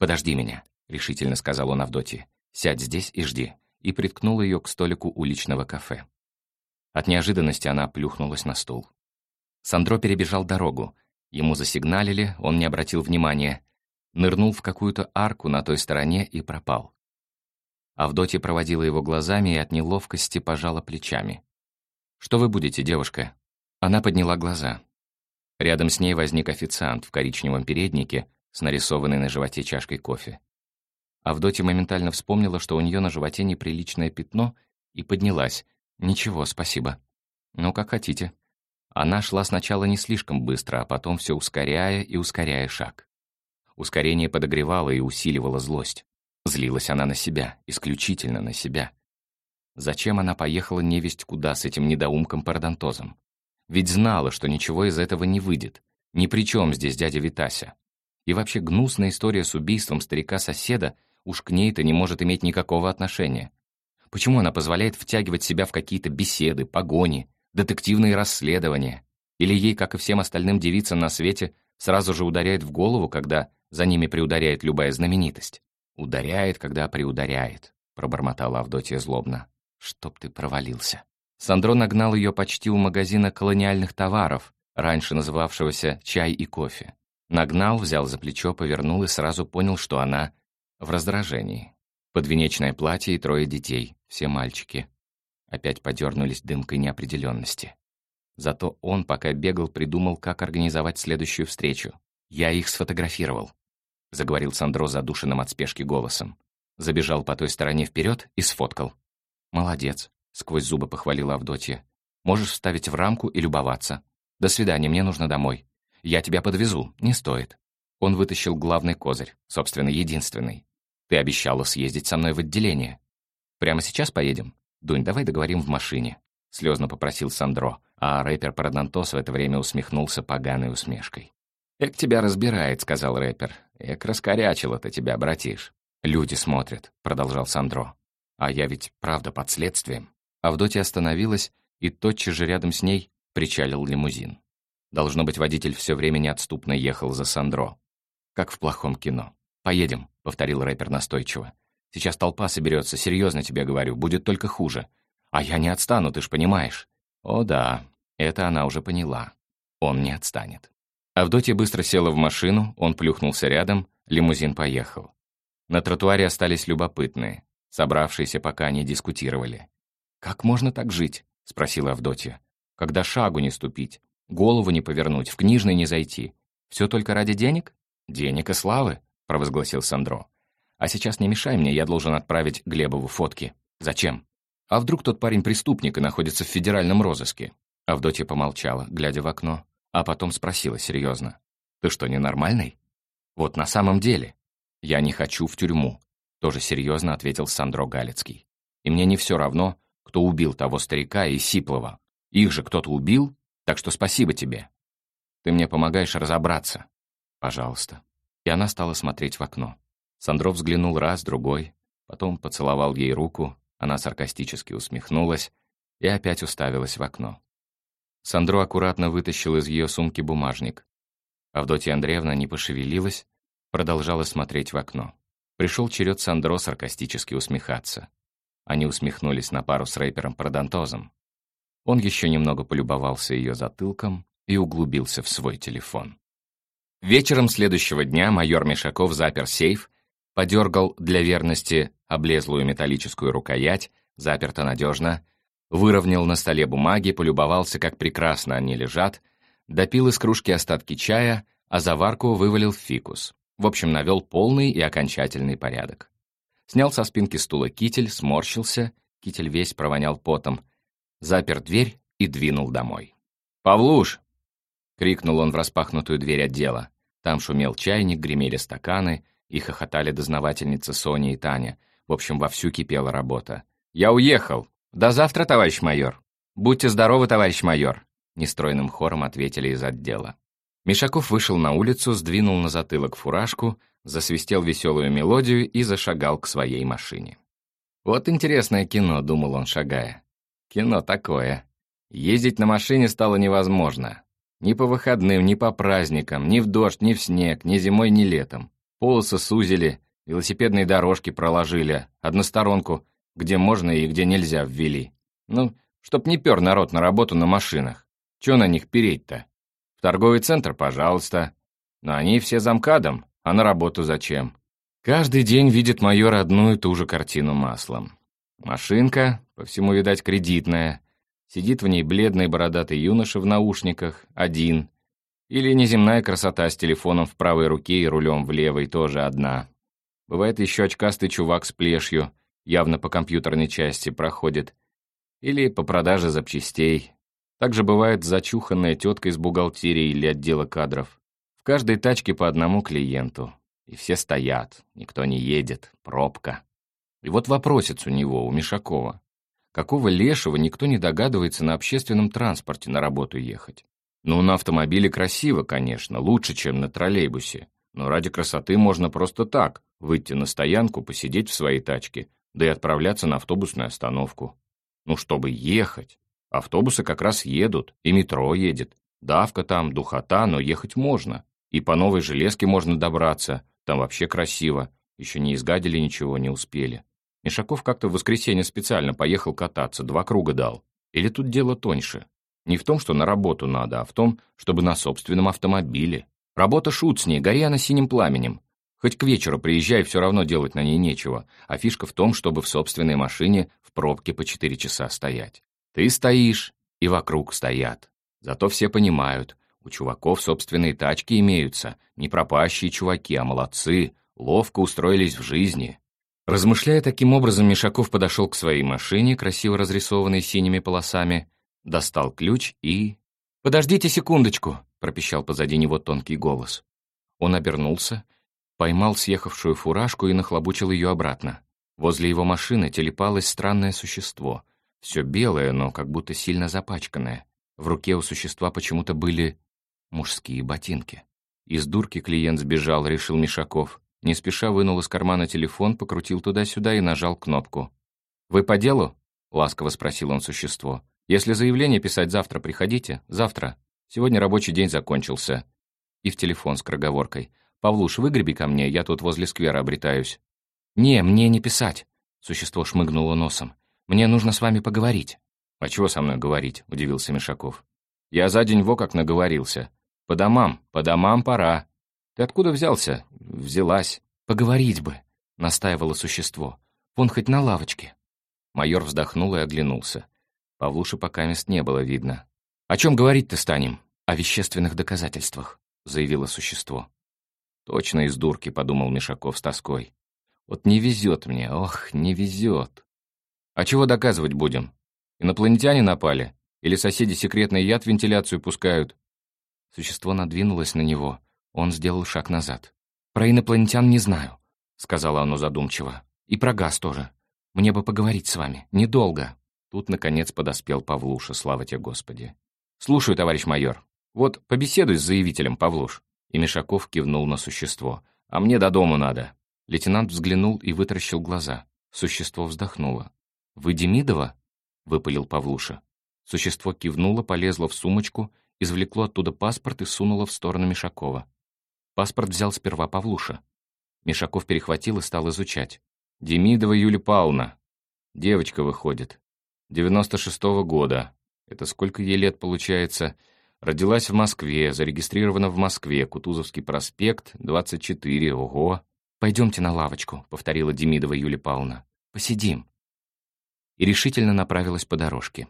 «Подожди меня», — решительно сказал он Авдотье. «Сядь здесь и жди», и приткнул ее к столику уличного кафе. От неожиданности она плюхнулась на стул. Сандро перебежал дорогу. Ему засигналили, он не обратил внимания. Нырнул в какую-то арку на той стороне и пропал. Авдотья проводила его глазами и от неловкости пожала плечами. «Что вы будете, девушка?» Она подняла глаза. Рядом с ней возник официант в коричневом переднике с нарисованной на животе чашкой кофе. Авдотья моментально вспомнила, что у нее на животе неприличное пятно, и поднялась. «Ничего, спасибо». «Ну, как хотите». Она шла сначала не слишком быстро, а потом все ускоряя и ускоряя шаг. Ускорение подогревало и усиливало злость. Злилась она на себя, исключительно на себя. Зачем она поехала невесть куда с этим недоумком-пародонтозом? Ведь знала, что ничего из этого не выйдет. Ни при чем здесь дядя Витася. И вообще гнусная история с убийством старика-соседа уж к ней-то не может иметь никакого отношения. Почему она позволяет втягивать себя в какие-то беседы, погони, детективные расследования? Или ей, как и всем остальным девицам на свете, сразу же ударяет в голову, когда за ними приударяет любая знаменитость? «Ударяет, когда приударяет», — пробормотала Авдотья злобно. «Чтоб ты провалился». Сандро нагнал ее почти у магазина колониальных товаров, раньше называвшегося «Чай и кофе». Нагнал, взял за плечо, повернул и сразу понял, что она в раздражении. Подвенечное платье и трое детей, все мальчики. Опять подернулись дымкой неопределенности. Зато он, пока бегал, придумал, как организовать следующую встречу. «Я их сфотографировал», — заговорил Сандро задушенным от спешки голосом. Забежал по той стороне вперед и сфоткал. «Молодец», — сквозь зубы похвалила Авдотья. «Можешь вставить в рамку и любоваться. До свидания, мне нужно домой. Я тебя подвезу, не стоит». Он вытащил главный козырь, собственно, единственный. «Ты обещала съездить со мной в отделение. Прямо сейчас поедем? Дунь, давай договорим в машине», — слезно попросил Сандро, а рэпер Парадонтос в это время усмехнулся поганой усмешкой. «Эк тебя разбирает», — сказал рэпер. «Эк раскорячило-то тебя, братиш». «Люди смотрят», — продолжал Сандро. «А я ведь правда под следствием». Авдотья остановилась, и тотчас же рядом с ней причалил лимузин. Должно быть, водитель все время неотступно ехал за Сандро. Как в плохом кино. «Поедем», — повторил рэпер настойчиво. «Сейчас толпа соберется, серьезно тебе говорю, будет только хуже. А я не отстану, ты ж понимаешь». «О да, это она уже поняла. Он не отстанет». Авдотья быстро села в машину, он плюхнулся рядом, лимузин поехал. На тротуаре остались любопытные, собравшиеся, пока они дискутировали. «Как можно так жить?» — спросила Авдотья. «Когда шагу не ступить, голову не повернуть, в книжный не зайти. Все только ради денег?» «Денег и славы», — провозгласил Сандро. «А сейчас не мешай мне, я должен отправить Глебову фотки. Зачем? А вдруг тот парень преступник и находится в федеральном розыске?» Авдотья помолчала, глядя в окно, а потом спросила серьезно. «Ты что, ненормальный?» «Вот на самом деле. Я не хочу в тюрьму», — тоже серьезно ответил Сандро Галицкий. «И мне не все равно, кто убил того старика и Сиплова. Их же кто-то убил, так что спасибо тебе. Ты мне помогаешь разобраться. Пожалуйста». И она стала смотреть в окно. Сандро взглянул раз, другой, потом поцеловал ей руку, она саркастически усмехнулась и опять уставилась в окно. Сандро аккуратно вытащил из ее сумки бумажник. Авдотья Андреевна не пошевелилась, продолжала смотреть в окно. Пришел черед Сандро саркастически усмехаться. Они усмехнулись на пару с рэпером Продантозом. Он еще немного полюбовался ее затылком и углубился в свой телефон. Вечером следующего дня майор Мишаков запер сейф, подергал для верности облезлую металлическую рукоять, заперто надежно, выровнял на столе бумаги, полюбовался, как прекрасно они лежат, допил из кружки остатки чая, а заварку вывалил в фикус. В общем, навел полный и окончательный порядок. Снял со спинки стула китель, сморщился, китель весь провонял потом, запер дверь и двинул домой. «Павлуш!» — крикнул он в распахнутую дверь отдела. Там шумел чайник, гремели стаканы, и хохотали дознавательницы Соня и Таня. В общем, вовсю кипела работа. «Я уехал! До завтра, товарищ майор!» «Будьте здоровы, товарищ майор!» Нестройным хором ответили из отдела. Мишаков вышел на улицу, сдвинул на затылок фуражку, засвистел веселую мелодию и зашагал к своей машине. «Вот интересное кино», — думал он, шагая. «Кино такое. Ездить на машине стало невозможно. Ни по выходным, ни по праздникам, ни в дождь, ни в снег, ни зимой, ни летом. Полосы сузили, велосипедные дорожки проложили, односторонку, где можно и где нельзя ввели. Ну, чтоб не пер народ на работу на машинах. Чё на них переть-то? В торговый центр, пожалуйста. Но они все замкадом, а на работу зачем? Каждый день видит майор одну и ту же картину маслом. Машинка, по всему, видать, кредитная, Сидит в ней бледный бородатый юноша в наушниках, один. Или неземная красота с телефоном в правой руке и рулем в левой тоже одна. Бывает еще очкастый чувак с плешью, явно по компьютерной части проходит. Или по продаже запчастей. Также бывает зачуханная тетка из бухгалтерии или отдела кадров. В каждой тачке по одному клиенту. И все стоят, никто не едет, пробка. И вот вопросец у него, у Мишакова. Какого лешего никто не догадывается на общественном транспорте на работу ехать? Ну, на автомобиле красиво, конечно, лучше, чем на троллейбусе. Но ради красоты можно просто так выйти на стоянку, посидеть в своей тачке, да и отправляться на автобусную остановку. Ну, чтобы ехать. Автобусы как раз едут, и метро едет. Давка там, духота, но ехать можно. И по новой железке можно добраться, там вообще красиво. Еще не изгадили ничего, не успели. Мишаков как-то в воскресенье специально поехал кататься, два круга дал. Или тут дело тоньше? Не в том, что на работу надо, а в том, чтобы на собственном автомобиле. Работа шут с ней, гори она синим пламенем. Хоть к вечеру приезжай, все равно делать на ней нечего. А фишка в том, чтобы в собственной машине в пробке по четыре часа стоять. Ты стоишь, и вокруг стоят. Зато все понимают, у чуваков собственные тачки имеются, не пропащие чуваки, а молодцы, ловко устроились в жизни. Размышляя таким образом, Мишаков подошел к своей машине, красиво разрисованной синими полосами, достал ключ и... «Подождите секундочку», — пропищал позади него тонкий голос. Он обернулся, поймал съехавшую фуражку и нахлобучил ее обратно. Возле его машины телепалось странное существо. Все белое, но как будто сильно запачканное. В руке у существа почему-то были мужские ботинки. Из дурки клиент сбежал, решил Мишаков. Не спеша вынул из кармана телефон, покрутил туда-сюда и нажал кнопку. «Вы по делу?» — ласково спросил он существо. «Если заявление писать завтра, приходите. Завтра. Сегодня рабочий день закончился». И в телефон с кроговоркой. «Павлуш, выгреби ко мне, я тут возле сквера обретаюсь». «Не, мне не писать», — существо шмыгнуло носом. «Мне нужно с вами поговорить». «А чего со мной говорить?» — удивился Мишаков. «Я за день во как наговорился. По домам, по домам пора. Ты откуда взялся? Взялась. Поговорить бы, настаивало существо. Вон хоть на лавочке. Майор вздохнул и оглянулся. Павлуши пока мест не было видно. «О чем говорить-то станем?» «О вещественных доказательствах», — заявило существо. «Точно из дурки», — подумал Мишаков с тоской. «Вот не везет мне, ох, не везет». «А чего доказывать будем? Инопланетяне напали? Или соседи секретный яд в вентиляцию пускают? Существо надвинулось на него. Он сделал шаг назад. «Про инопланетян не знаю», — сказала оно задумчиво. «И про газ тоже. Мне бы поговорить с вами. Недолго». Тут, наконец, подоспел Павлуша, слава тебе, Господи. «Слушаю, товарищ майор. Вот побеседуй с заявителем, Павлуш». И Мишаков кивнул на существо. «А мне до дому надо». Лейтенант взглянул и вытаращил глаза. Существо вздохнуло. «Вы Демидова?» — выпалил Павлуша. Существо кивнуло, полезло в сумочку извлекло оттуда паспорт и сунуло в сторону Мишакова. Паспорт взял сперва Павлуша. Мишаков перехватил и стал изучать. «Демидова Юлия Павловна. Девочка выходит. 96-го года. Это сколько ей лет получается? Родилась в Москве, зарегистрирована в Москве, Кутузовский проспект, 24, ого. «Пойдемте на лавочку», — повторила Демидова Юлия Павловна. «Посидим». И решительно направилась по дорожке.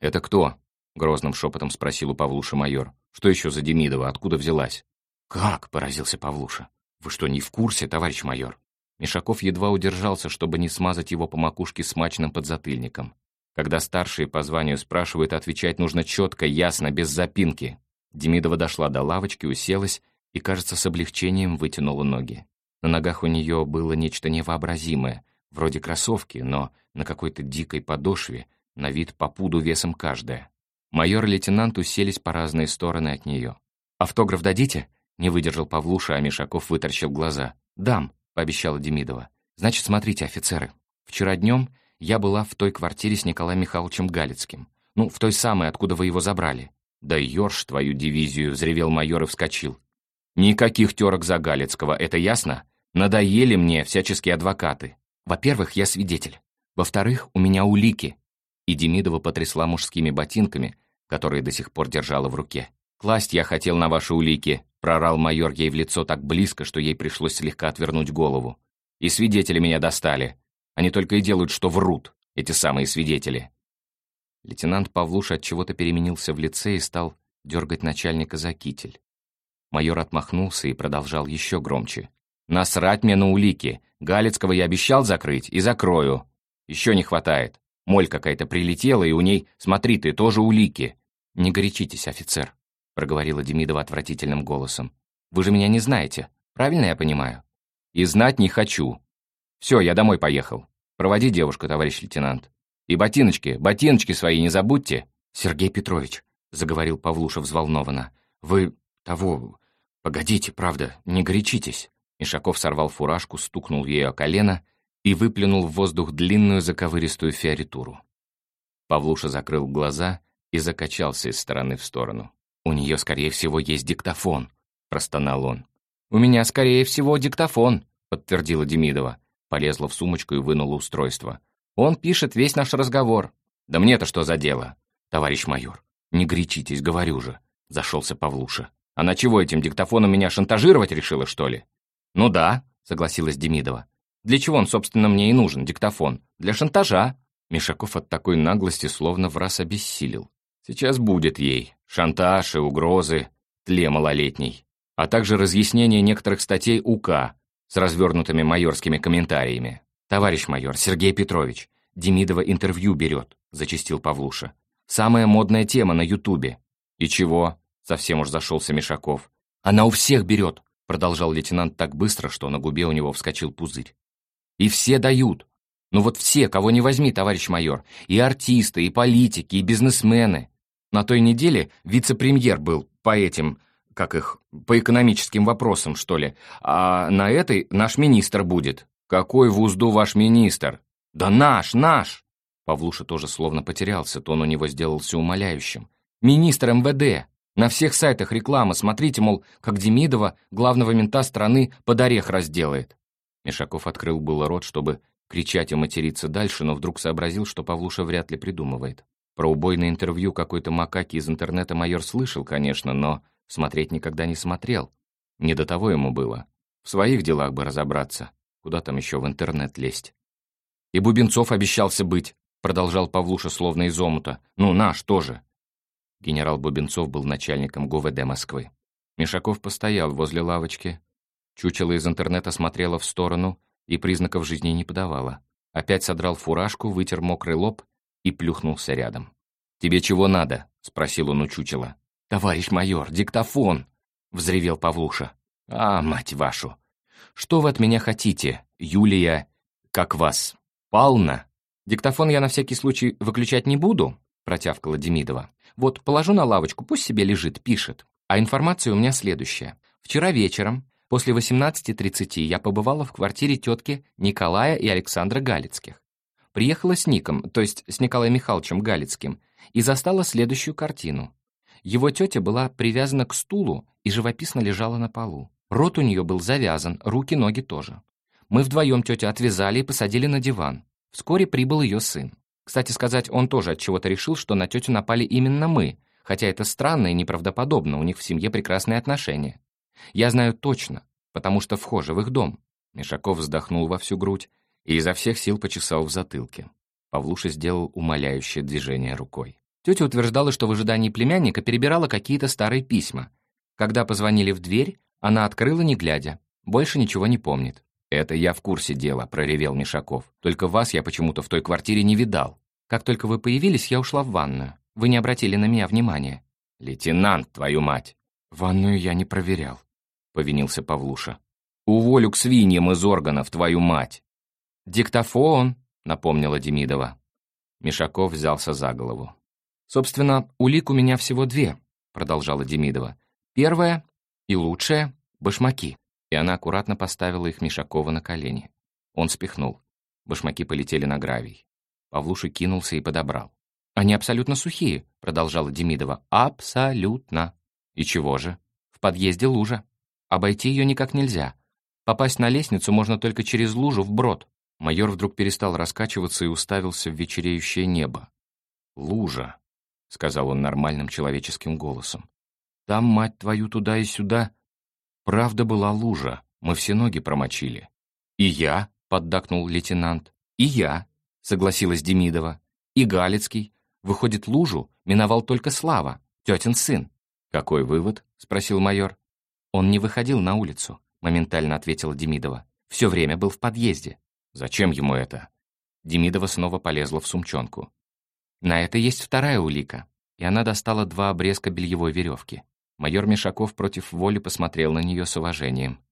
«Это кто?» Грозным шепотом спросил у Павлуша майор. «Что еще за Демидова? Откуда взялась?» «Как?» — поразился Павлуша. «Вы что, не в курсе, товарищ майор?» Мишаков едва удержался, чтобы не смазать его по макушке смачным подзатыльником. Когда старшие по званию спрашивают, отвечать нужно четко, ясно, без запинки. Демидова дошла до лавочки, уселась и, кажется, с облегчением вытянула ноги. На ногах у нее было нечто невообразимое, вроде кроссовки, но на какой-то дикой подошве, на вид по пуду весом каждая. Майор и лейтенант уселись по разные стороны от нее. «Автограф дадите?» — не выдержал Павлуша, а Мишаков выторщил глаза. «Дам», — пообещала Демидова. «Значит, смотрите, офицеры. Вчера днем я была в той квартире с Николаем Михайловичем Галицким. Ну, в той самой, откуда вы его забрали». «Да ёрш твою дивизию!» — взревел майор и вскочил. «Никаких терок за Галицкого, это ясно? Надоели мне всяческие адвокаты. Во-первых, я свидетель. Во-вторых, у меня улики и Демидова потрясла мужскими ботинками, которые до сих пор держала в руке. «Класть я хотел на ваши улики», — прорал майор ей в лицо так близко, что ей пришлось слегка отвернуть голову. «И свидетели меня достали. Они только и делают, что врут, эти самые свидетели». Лейтенант Павлуш от чего-то переменился в лице и стал дергать начальника за китель. Майор отмахнулся и продолжал еще громче. «Насрать мне на улики! Галицкого я обещал закрыть и закрою. Еще не хватает. Моль какая-то прилетела, и у ней, смотри ты, тоже улики. Не горячитесь, офицер, проговорила Демидова отвратительным голосом. Вы же меня не знаете, правильно я понимаю? И знать не хочу. Все, я домой поехал. Проводи девушку, товарищ лейтенант. И ботиночки, ботиночки свои не забудьте. Сергей Петрович, — заговорил Павлуша взволнованно. «Вы того... Погодите, правда, не горячитесь». Мишаков сорвал фуражку, стукнул ею о колено и выплюнул в воздух длинную заковыристую фиоритуру. Павлуша закрыл глаза и закачался из стороны в сторону. «У нее, скорее всего, есть диктофон», — простонал он. «У меня, скорее всего, диктофон», — подтвердила Демидова. Полезла в сумочку и вынула устройство. «Он пишет весь наш разговор». «Да мне-то что за дело?» «Товарищ майор, не гречитесь, говорю же», — зашелся Павлуша. «Она чего этим диктофоном меня шантажировать решила, что ли?» «Ну да», — согласилась Демидова. «Для чего он, собственно, мне и нужен, диктофон? Для шантажа». Мишаков от такой наглости словно в раз обессилил. Сейчас будет ей шантаж и угрозы, тле малолетней, а также разъяснение некоторых статей УК с развернутыми майорскими комментариями. «Товарищ майор, Сергей Петрович, Демидова интервью берет», — зачистил Павлуша. «Самая модная тема на Ютубе». «И чего?» — совсем уж зашелся Мишаков. «Она у всех берет», — продолжал лейтенант так быстро, что на губе у него вскочил пузырь. «И все дают. Ну вот все, кого не возьми, товарищ майор. И артисты, и политики, и бизнесмены. На той неделе вице-премьер был по этим, как их, по экономическим вопросам, что ли. А на этой наш министр будет. Какой в узду ваш министр? Да наш, наш! Павлуша тоже словно потерялся, тон у него сделался умоляющим. Министр МВД. На всех сайтах реклама, смотрите, мол, как Демидова, главного мента страны, под орех разделает. Мишаков открыл было рот, чтобы кричать и материться дальше, но вдруг сообразил, что Павлуша вряд ли придумывает. Про убойное интервью какой-то макаки из интернета майор слышал, конечно, но смотреть никогда не смотрел. Не до того ему было. В своих делах бы разобраться. Куда там еще в интернет лезть? «И Бубенцов обещался быть», — продолжал Павлуша словно из омута. «Ну, наш тоже». Генерал Бубенцов был начальником ГУВД Москвы. Мишаков постоял возле лавочки. Чучело из интернета смотрело в сторону и признаков жизни не подавало. Опять содрал фуражку, вытер мокрый лоб и плюхнулся рядом. «Тебе чего надо?» — спросил он у чучела. «Товарищ майор, диктофон!» — взревел Павлуша. «А, мать вашу! Что вы от меня хотите, Юлия, как вас, Пална?» «Диктофон я на всякий случай выключать не буду», — протявкала Демидова. «Вот положу на лавочку, пусть себе лежит, пишет. А информация у меня следующая. Вчера вечером, после 18.30, я побывала в квартире тетки Николая и Александра Галицких. Приехала с Ником, то есть с Николаем Михайловичем Галицким, и застала следующую картину. Его тетя была привязана к стулу и живописно лежала на полу. Рот у нее был завязан, руки-ноги тоже. Мы вдвоем тетю отвязали и посадили на диван. Вскоре прибыл ее сын. Кстати сказать, он тоже от чего то решил, что на тетю напали именно мы, хотя это странно и неправдоподобно, у них в семье прекрасные отношения. Я знаю точно, потому что вхожа в их дом. Мишаков вздохнул во всю грудь и изо всех сил почесал в затылке. Павлуша сделал умоляющее движение рукой. Тетя утверждала, что в ожидании племянника перебирала какие-то старые письма. Когда позвонили в дверь, она открыла, не глядя. Больше ничего не помнит. «Это я в курсе дела», — проревел Мишаков. «Только вас я почему-то в той квартире не видал. Как только вы появились, я ушла в ванную. Вы не обратили на меня внимания». «Лейтенант, твою мать!» «Ванную я не проверял», — повинился Павлуша. «Уволю к свиньям из органов, твою мать!» «Диктофон», — напомнила Демидова. Мишаков взялся за голову. «Собственно, улик у меня всего две», — продолжала Демидова. «Первая и лучшая — башмаки». И она аккуратно поставила их Мишакова на колени. Он спихнул. Башмаки полетели на гравий. Павлуша кинулся и подобрал. «Они абсолютно сухие», — продолжала Демидова. «Абсолютно». «И чего же?» «В подъезде лужа. Обойти ее никак нельзя. Попасть на лестницу можно только через лужу вброд. Майор вдруг перестал раскачиваться и уставился в вечереющее небо. «Лужа», — сказал он нормальным человеческим голосом. «Там, мать твою, туда и сюда. Правда была лужа, мы все ноги промочили». «И я», — поддакнул лейтенант. «И я», — согласилась Демидова. «И Галицкий. Выходит, лужу миновал только Слава, тетин сын». «Какой вывод?» — спросил майор. «Он не выходил на улицу», — моментально ответила Демидова. «Все время был в подъезде». Зачем ему это? Демидова снова полезла в сумчонку. На это есть вторая улика. И она достала два обрезка бельевой веревки. Майор Мишаков против воли посмотрел на нее с уважением.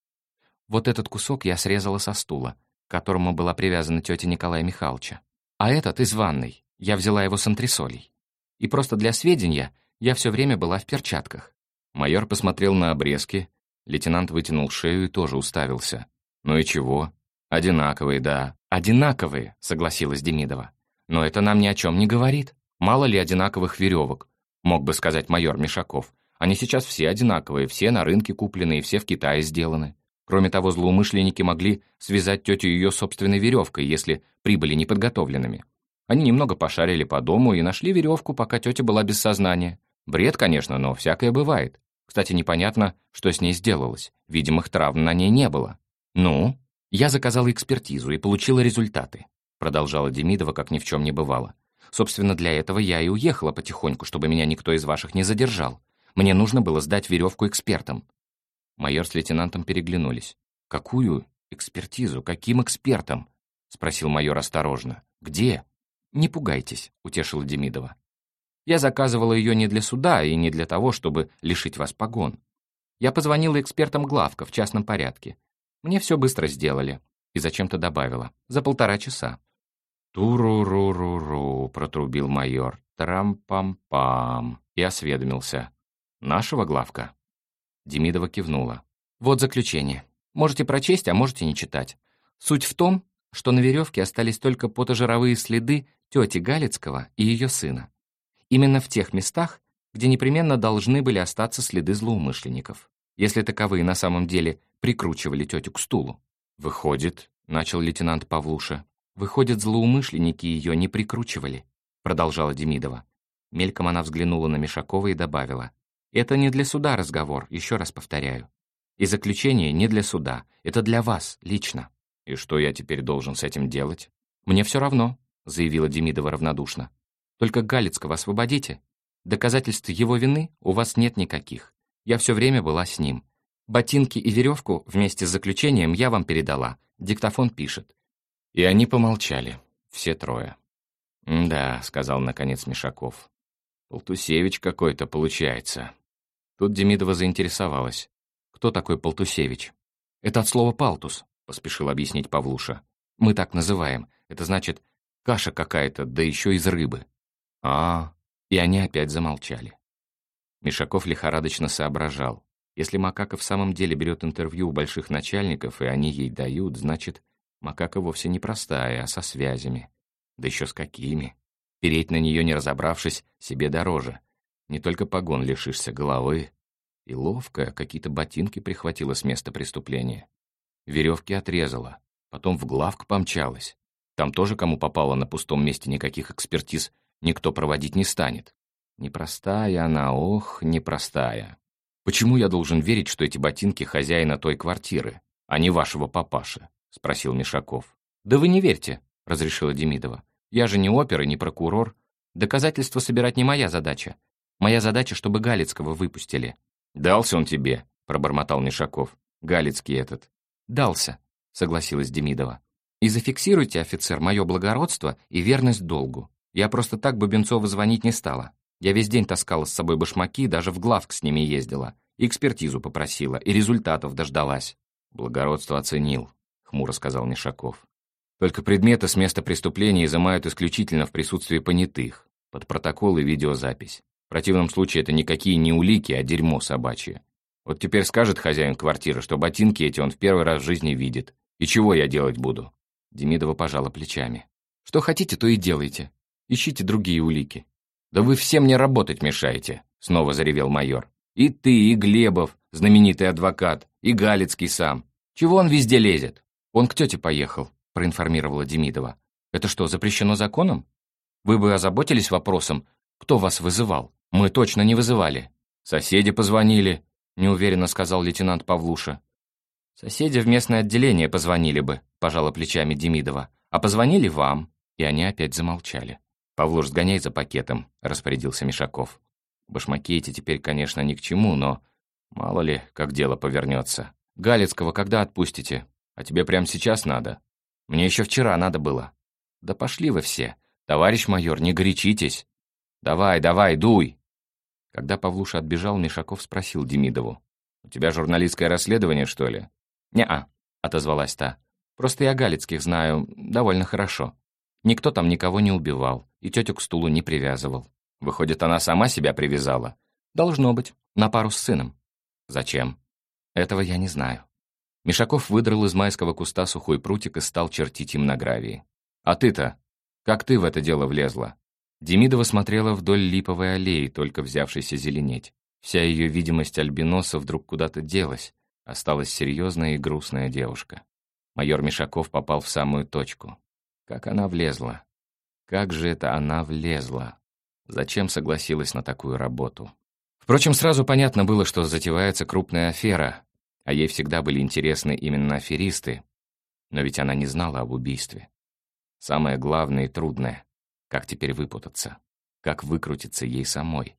Вот этот кусок я срезала со стула, к которому была привязана тетя Николая Михайловича. А этот из ванной. Я взяла его с антресолей. И просто для сведения, Я все время была в перчатках». Майор посмотрел на обрезки, лейтенант вытянул шею и тоже уставился. «Ну и чего? Одинаковые, да». «Одинаковые», — согласилась Демидова. «Но это нам ни о чем не говорит. Мало ли одинаковых веревок, мог бы сказать майор Мишаков. Они сейчас все одинаковые, все на рынке куплены и все в Китае сделаны. Кроме того, злоумышленники могли связать тетю ее собственной веревкой, если прибыли неподготовленными. Они немного пошарили по дому и нашли веревку, пока тетя была без сознания. Бред, конечно, но всякое бывает. Кстати, непонятно, что с ней сделалось. Видимых травм на ней не было. «Ну?» «Я заказала экспертизу и получила результаты», продолжала Демидова, как ни в чем не бывало. «Собственно, для этого я и уехала потихоньку, чтобы меня никто из ваших не задержал. Мне нужно было сдать веревку экспертам. Майор с лейтенантом переглянулись. «Какую экспертизу? Каким экспертом?» — спросил майор осторожно. «Где?» «Не пугайтесь», — утешила Демидова. «Я заказывала ее не для суда и не для того, чтобы лишить вас погон. Я позвонила экспертам главка в частном порядке. Мне все быстро сделали». И зачем-то добавила. «За полтора часа». «Туру-ру-ру-ру», — протрубил майор. «Трам-пам-пам». И осведомился. «Нашего главка?» Демидова кивнула. «Вот заключение. Можете прочесть, а можете не читать. Суть в том, что на веревке остались только потожировые следы тети Галицкого и ее сына. Именно в тех местах, где непременно должны были остаться следы злоумышленников, если таковые на самом деле прикручивали тетю к стулу. «Выходит», — начал лейтенант Павлуша, «выходит, злоумышленники ее не прикручивали», — продолжала Демидова. Мельком она взглянула на Мишакова и добавила, это не для суда разговор, еще раз повторяю. И заключение не для суда, это для вас, лично. И что я теперь должен с этим делать? Мне все равно, заявила Демидова равнодушно. Только Галицкого освободите. Доказательств его вины у вас нет никаких. Я все время была с ним. Ботинки и веревку вместе с заключением я вам передала. Диктофон пишет. И они помолчали, все трое. «Да», — сказал наконец Мишаков. «Полтусевич какой-то получается. Тут Демидова заинтересовалась. «Кто такой Полтусевич?» «Это от слова «палтус», — поспешил объяснить Павлуша. «Мы так называем. Это значит каша какая-то, да еще из рыбы». А, И они опять замолчали. Мишаков лихорадочно соображал. Если Макака в самом деле берет интервью у больших начальников, и они ей дают, значит, Макака вовсе не простая, а со связями. Да еще с какими. Переть на нее, не разобравшись, себе дороже. Не только погон лишишься головы. И ловко какие-то ботинки прихватила с места преступления. Веревки отрезала, потом в главк помчалась. Там тоже кому попало на пустом месте никаких экспертиз никто проводить не станет. Непростая она, ох, непростая. Почему я должен верить, что эти ботинки хозяина той квартиры, а не вашего папаши? Спросил Мишаков. Да вы не верьте, разрешила Демидова. Я же не опер и не прокурор. Доказательства собирать не моя задача. Моя задача, чтобы Галицкого выпустили». «Дался он тебе», — пробормотал Мишаков. «Галицкий этот». «Дался», — согласилась Демидова. «И зафиксируйте, офицер, мое благородство и верность долгу. Я просто так Бубенцову звонить не стала. Я весь день таскала с собой башмаки, даже в главк с ними ездила. Экспертизу попросила, и результатов дождалась». «Благородство оценил», — хмуро сказал Мишаков. «Только предметы с места преступления изымают исключительно в присутствии понятых, под протокол и видеозапись. В противном случае это никакие не улики, а дерьмо собачье. Вот теперь скажет хозяин квартиры, что ботинки эти он в первый раз в жизни видит. И чего я делать буду?» Демидова пожала плечами. «Что хотите, то и делайте. Ищите другие улики». «Да вы все мне работать мешаете», — снова заревел майор. «И ты, и Глебов, знаменитый адвокат, и Галицкий сам. Чего он везде лезет?» «Он к тете поехал», — проинформировала Демидова. «Это что, запрещено законом? Вы бы озаботились вопросом, кто вас вызывал? Мы точно не вызывали. Соседи позвонили, неуверенно сказал лейтенант Павлуша. Соседи в местное отделение позвонили бы, пожала плечами Демидова. А позвонили вам. И они опять замолчали. «Павлуш, сгоняй за пакетом», — распорядился Мишаков. «Башмаки эти теперь, конечно, ни к чему, но мало ли, как дело повернется. Галицкого когда отпустите? А тебе прямо сейчас надо? Мне еще вчера надо было». «Да пошли вы все. Товарищ майор, не горячитесь. «Давай, давай, дуй!» Когда Павлуша отбежал, Мишаков спросил Демидову. «У тебя журналистское расследование, что ли?» «Не-а», — отозвалась та. «Просто я Галицких знаю довольно хорошо. Никто там никого не убивал и тетю к стулу не привязывал». Выходит, она сама себя привязала? Должно быть, на пару с сыном. Зачем? Этого я не знаю. Мишаков выдрал из майского куста сухой прутик и стал чертить им на гравии. «А ты-то? Как ты в это дело влезла?» Демидова смотрела вдоль липовой аллеи, только взявшейся зеленеть. Вся ее видимость альбиноса вдруг куда-то делась. Осталась серьезная и грустная девушка. Майор Мишаков попал в самую точку. Как она влезла? Как же это она влезла? Зачем согласилась на такую работу? Впрочем, сразу понятно было, что затевается крупная афера, а ей всегда были интересны именно аферисты. Но ведь она не знала об убийстве. Самое главное и трудное — как теперь выпутаться, как выкрутиться ей самой.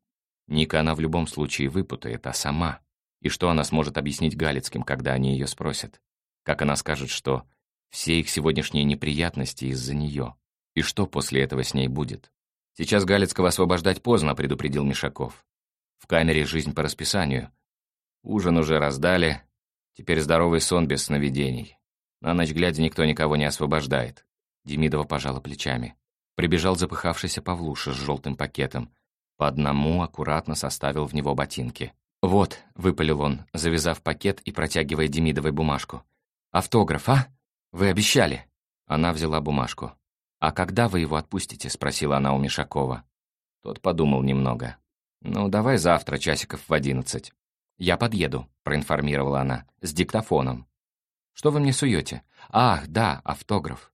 Ника она в любом случае выпутает, а сама. И что она сможет объяснить Галицким, когда они ее спросят? Как она скажет, что все их сегодняшние неприятности из-за нее? И что после этого с ней будет? Сейчас Галицкого освобождать поздно, предупредил Мишаков. В камере жизнь по расписанию. Ужин уже раздали, Теперь здоровый сон без сновидений. На ночь глядя никто никого не освобождает. Демидова пожала плечами. Прибежал запыхавшийся Павлуша с желтым пакетом. По одному аккуратно составил в него ботинки. «Вот», — выпалил он, завязав пакет и протягивая Демидовой бумажку. «Автограф, а? Вы обещали?» Она взяла бумажку. «А когда вы его отпустите?» — спросила она у Мишакова. Тот подумал немного. «Ну, давай завтра, часиков в одиннадцать». «Я подъеду», — проинформировала она, — «с диктофоном». «Что вы мне суете?» «Ах, да, автограф».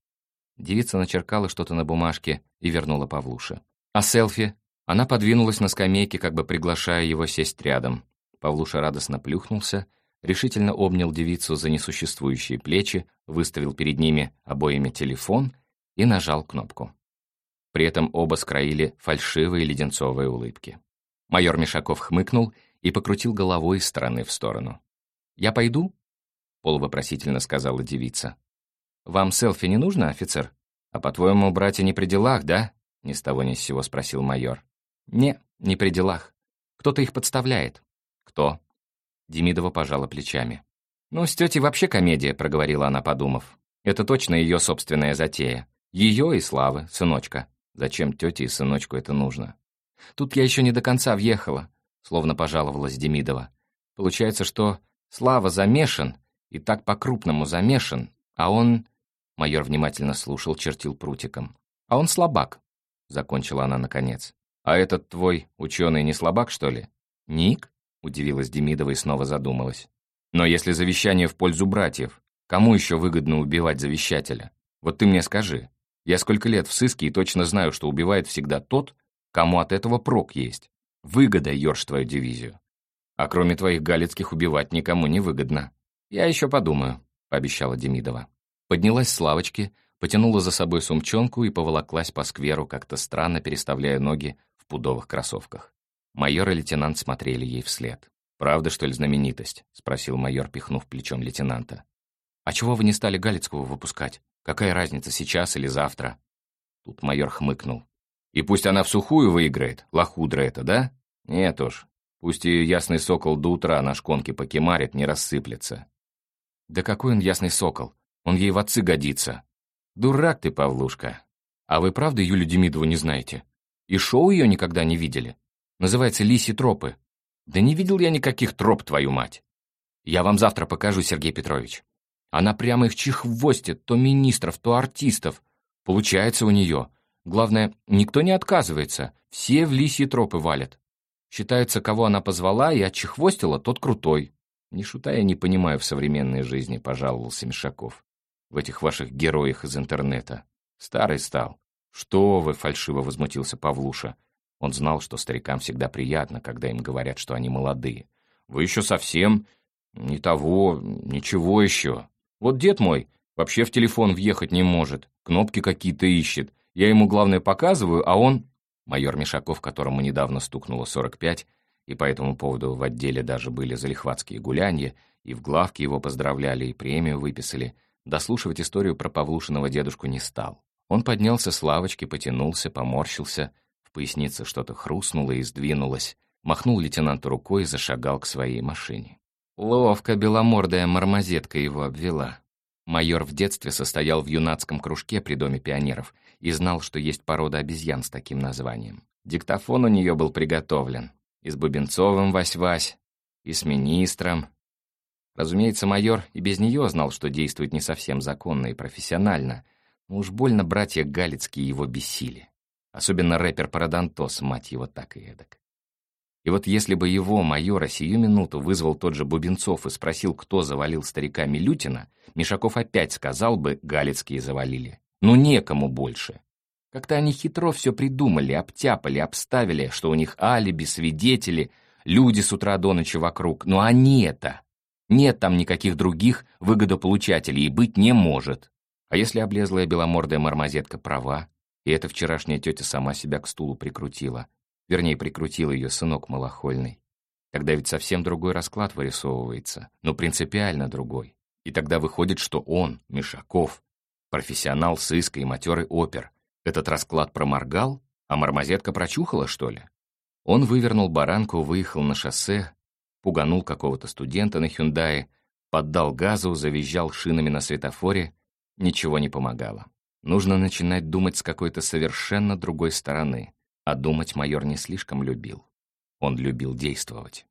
Девица начеркала что-то на бумажке и вернула Павлуше. «А селфи?» Она подвинулась на скамейке, как бы приглашая его сесть рядом. Павлуша радостно плюхнулся, решительно обнял девицу за несуществующие плечи, выставил перед ними обоими телефон и нажал кнопку. При этом оба скроили фальшивые леденцовые улыбки. Майор Мишаков хмыкнул и покрутил головой из стороны в сторону. «Я пойду?» — полувопросительно сказала девица. «Вам селфи не нужно, офицер? А по-твоему, братья не при делах, да?» — ни с того ни с сего спросил майор. «Не, не при делах. Кто-то их подставляет». «Кто?» Демидова пожала плечами. «Ну, с тетей вообще комедия», — проговорила она, подумав. «Это точно ее собственная затея. Ее и Славы, сыночка. Зачем тете и сыночку это нужно? Тут я еще не до конца въехала словно пожаловалась Демидова. Получается, что Слава замешан, и так по-крупному замешан, а он... Майор внимательно слушал, чертил прутиком. «А он слабак», — закончила она наконец. «А этот твой ученый не слабак, что ли?» «Ник?» — удивилась Демидова и снова задумалась. «Но если завещание в пользу братьев, кому еще выгодно убивать завещателя? Вот ты мне скажи. Я сколько лет в сыске и точно знаю, что убивает всегда тот, кому от этого прок есть. Выгода, Йорш, твою дивизию. А кроме твоих галицких убивать никому не выгодно. Я еще подумаю», — пообещала Демидова. Поднялась с лавочки, потянула за собой сумчонку и поволоклась по скверу, как-то странно переставляя ноги в пудовых кроссовках. Майор и лейтенант смотрели ей вслед. «Правда, что ли, знаменитость?» — спросил майор, пихнув плечом лейтенанта. «А чего вы не стали Галицкого выпускать? Какая разница, сейчас или завтра?» Тут майор хмыкнул. И пусть она в сухую выиграет, лохудра это, да? Нет уж, пусть ее ясный сокол до утра на шконке покемарит, не рассыплется. Да какой он ясный сокол? Он ей в отцы годится. Дурак ты, Павлушка. А вы правда Юлю Демидову не знаете? И шоу ее никогда не видели? Называется «Лиси тропы». Да не видел я никаких троп, твою мать. Я вам завтра покажу, Сергей Петрович. Она прямо их чехвостит, то министров, то артистов. Получается у нее. Главное, никто не отказывается, все в лисьи тропы валят. Считается, кого она позвала и отчехвостила, тот крутой. Ни шута я не понимаю в современной жизни, пожаловался Мишаков. В этих ваших героях из интернета. Старый стал. Что вы, фальшиво возмутился Павлуша. Он знал, что старикам всегда приятно, когда им говорят, что они молодые. Вы еще совсем не того, ничего еще. Вот дед мой вообще в телефон въехать не может, кнопки какие-то ищет. Я ему, главное, показываю, а он...» Майор Мишаков, которому недавно стукнуло 45, и по этому поводу в отделе даже были залихватские гулянья, и в главке его поздравляли, и премию выписали, дослушивать историю про Павлушиного дедушку не стал. Он поднялся с лавочки, потянулся, поморщился, в пояснице что-то хрустнуло и сдвинулось, махнул лейтенанту рукой и зашагал к своей машине. Ловко беломордая мармозетка его обвела. Майор в детстве состоял в юнацком кружке при Доме пионеров и знал, что есть порода обезьян с таким названием. Диктофон у нее был приготовлен. И с Бубенцовым вась-вась, и с министром. Разумеется, майор и без нее знал, что действует не совсем законно и профессионально, но уж больно братья Галицкие его бесили. Особенно рэпер Парадонтос, мать его, так и эдак. И вот если бы его, майора, сию минуту вызвал тот же Бубенцов и спросил, кто завалил старика Милютина, Мишаков опять сказал бы, Галицкие завалили. Ну некому больше. Как-то они хитро все придумали, обтяпали, обставили, что у них алиби, свидетели, люди с утра до ночи вокруг. Но они это. Нет там никаких других выгодополучателей и быть не может. А если облезлая беломордая мармозетка права, и эта вчерашняя тетя сама себя к стулу прикрутила, вернее, прикрутил ее сынок малохольный, тогда ведь совсем другой расклад вырисовывается, но принципиально другой. И тогда выходит, что он, Мишаков, профессионал сыска и матерый опер, этот расклад проморгал, а мармозетка прочухала, что ли? Он вывернул баранку, выехал на шоссе, пуганул какого-то студента на Хюндае, поддал газу, завизжал шинами на светофоре. Ничего не помогало. Нужно начинать думать с какой-то совершенно другой стороны. А думать майор не слишком любил. Он любил действовать.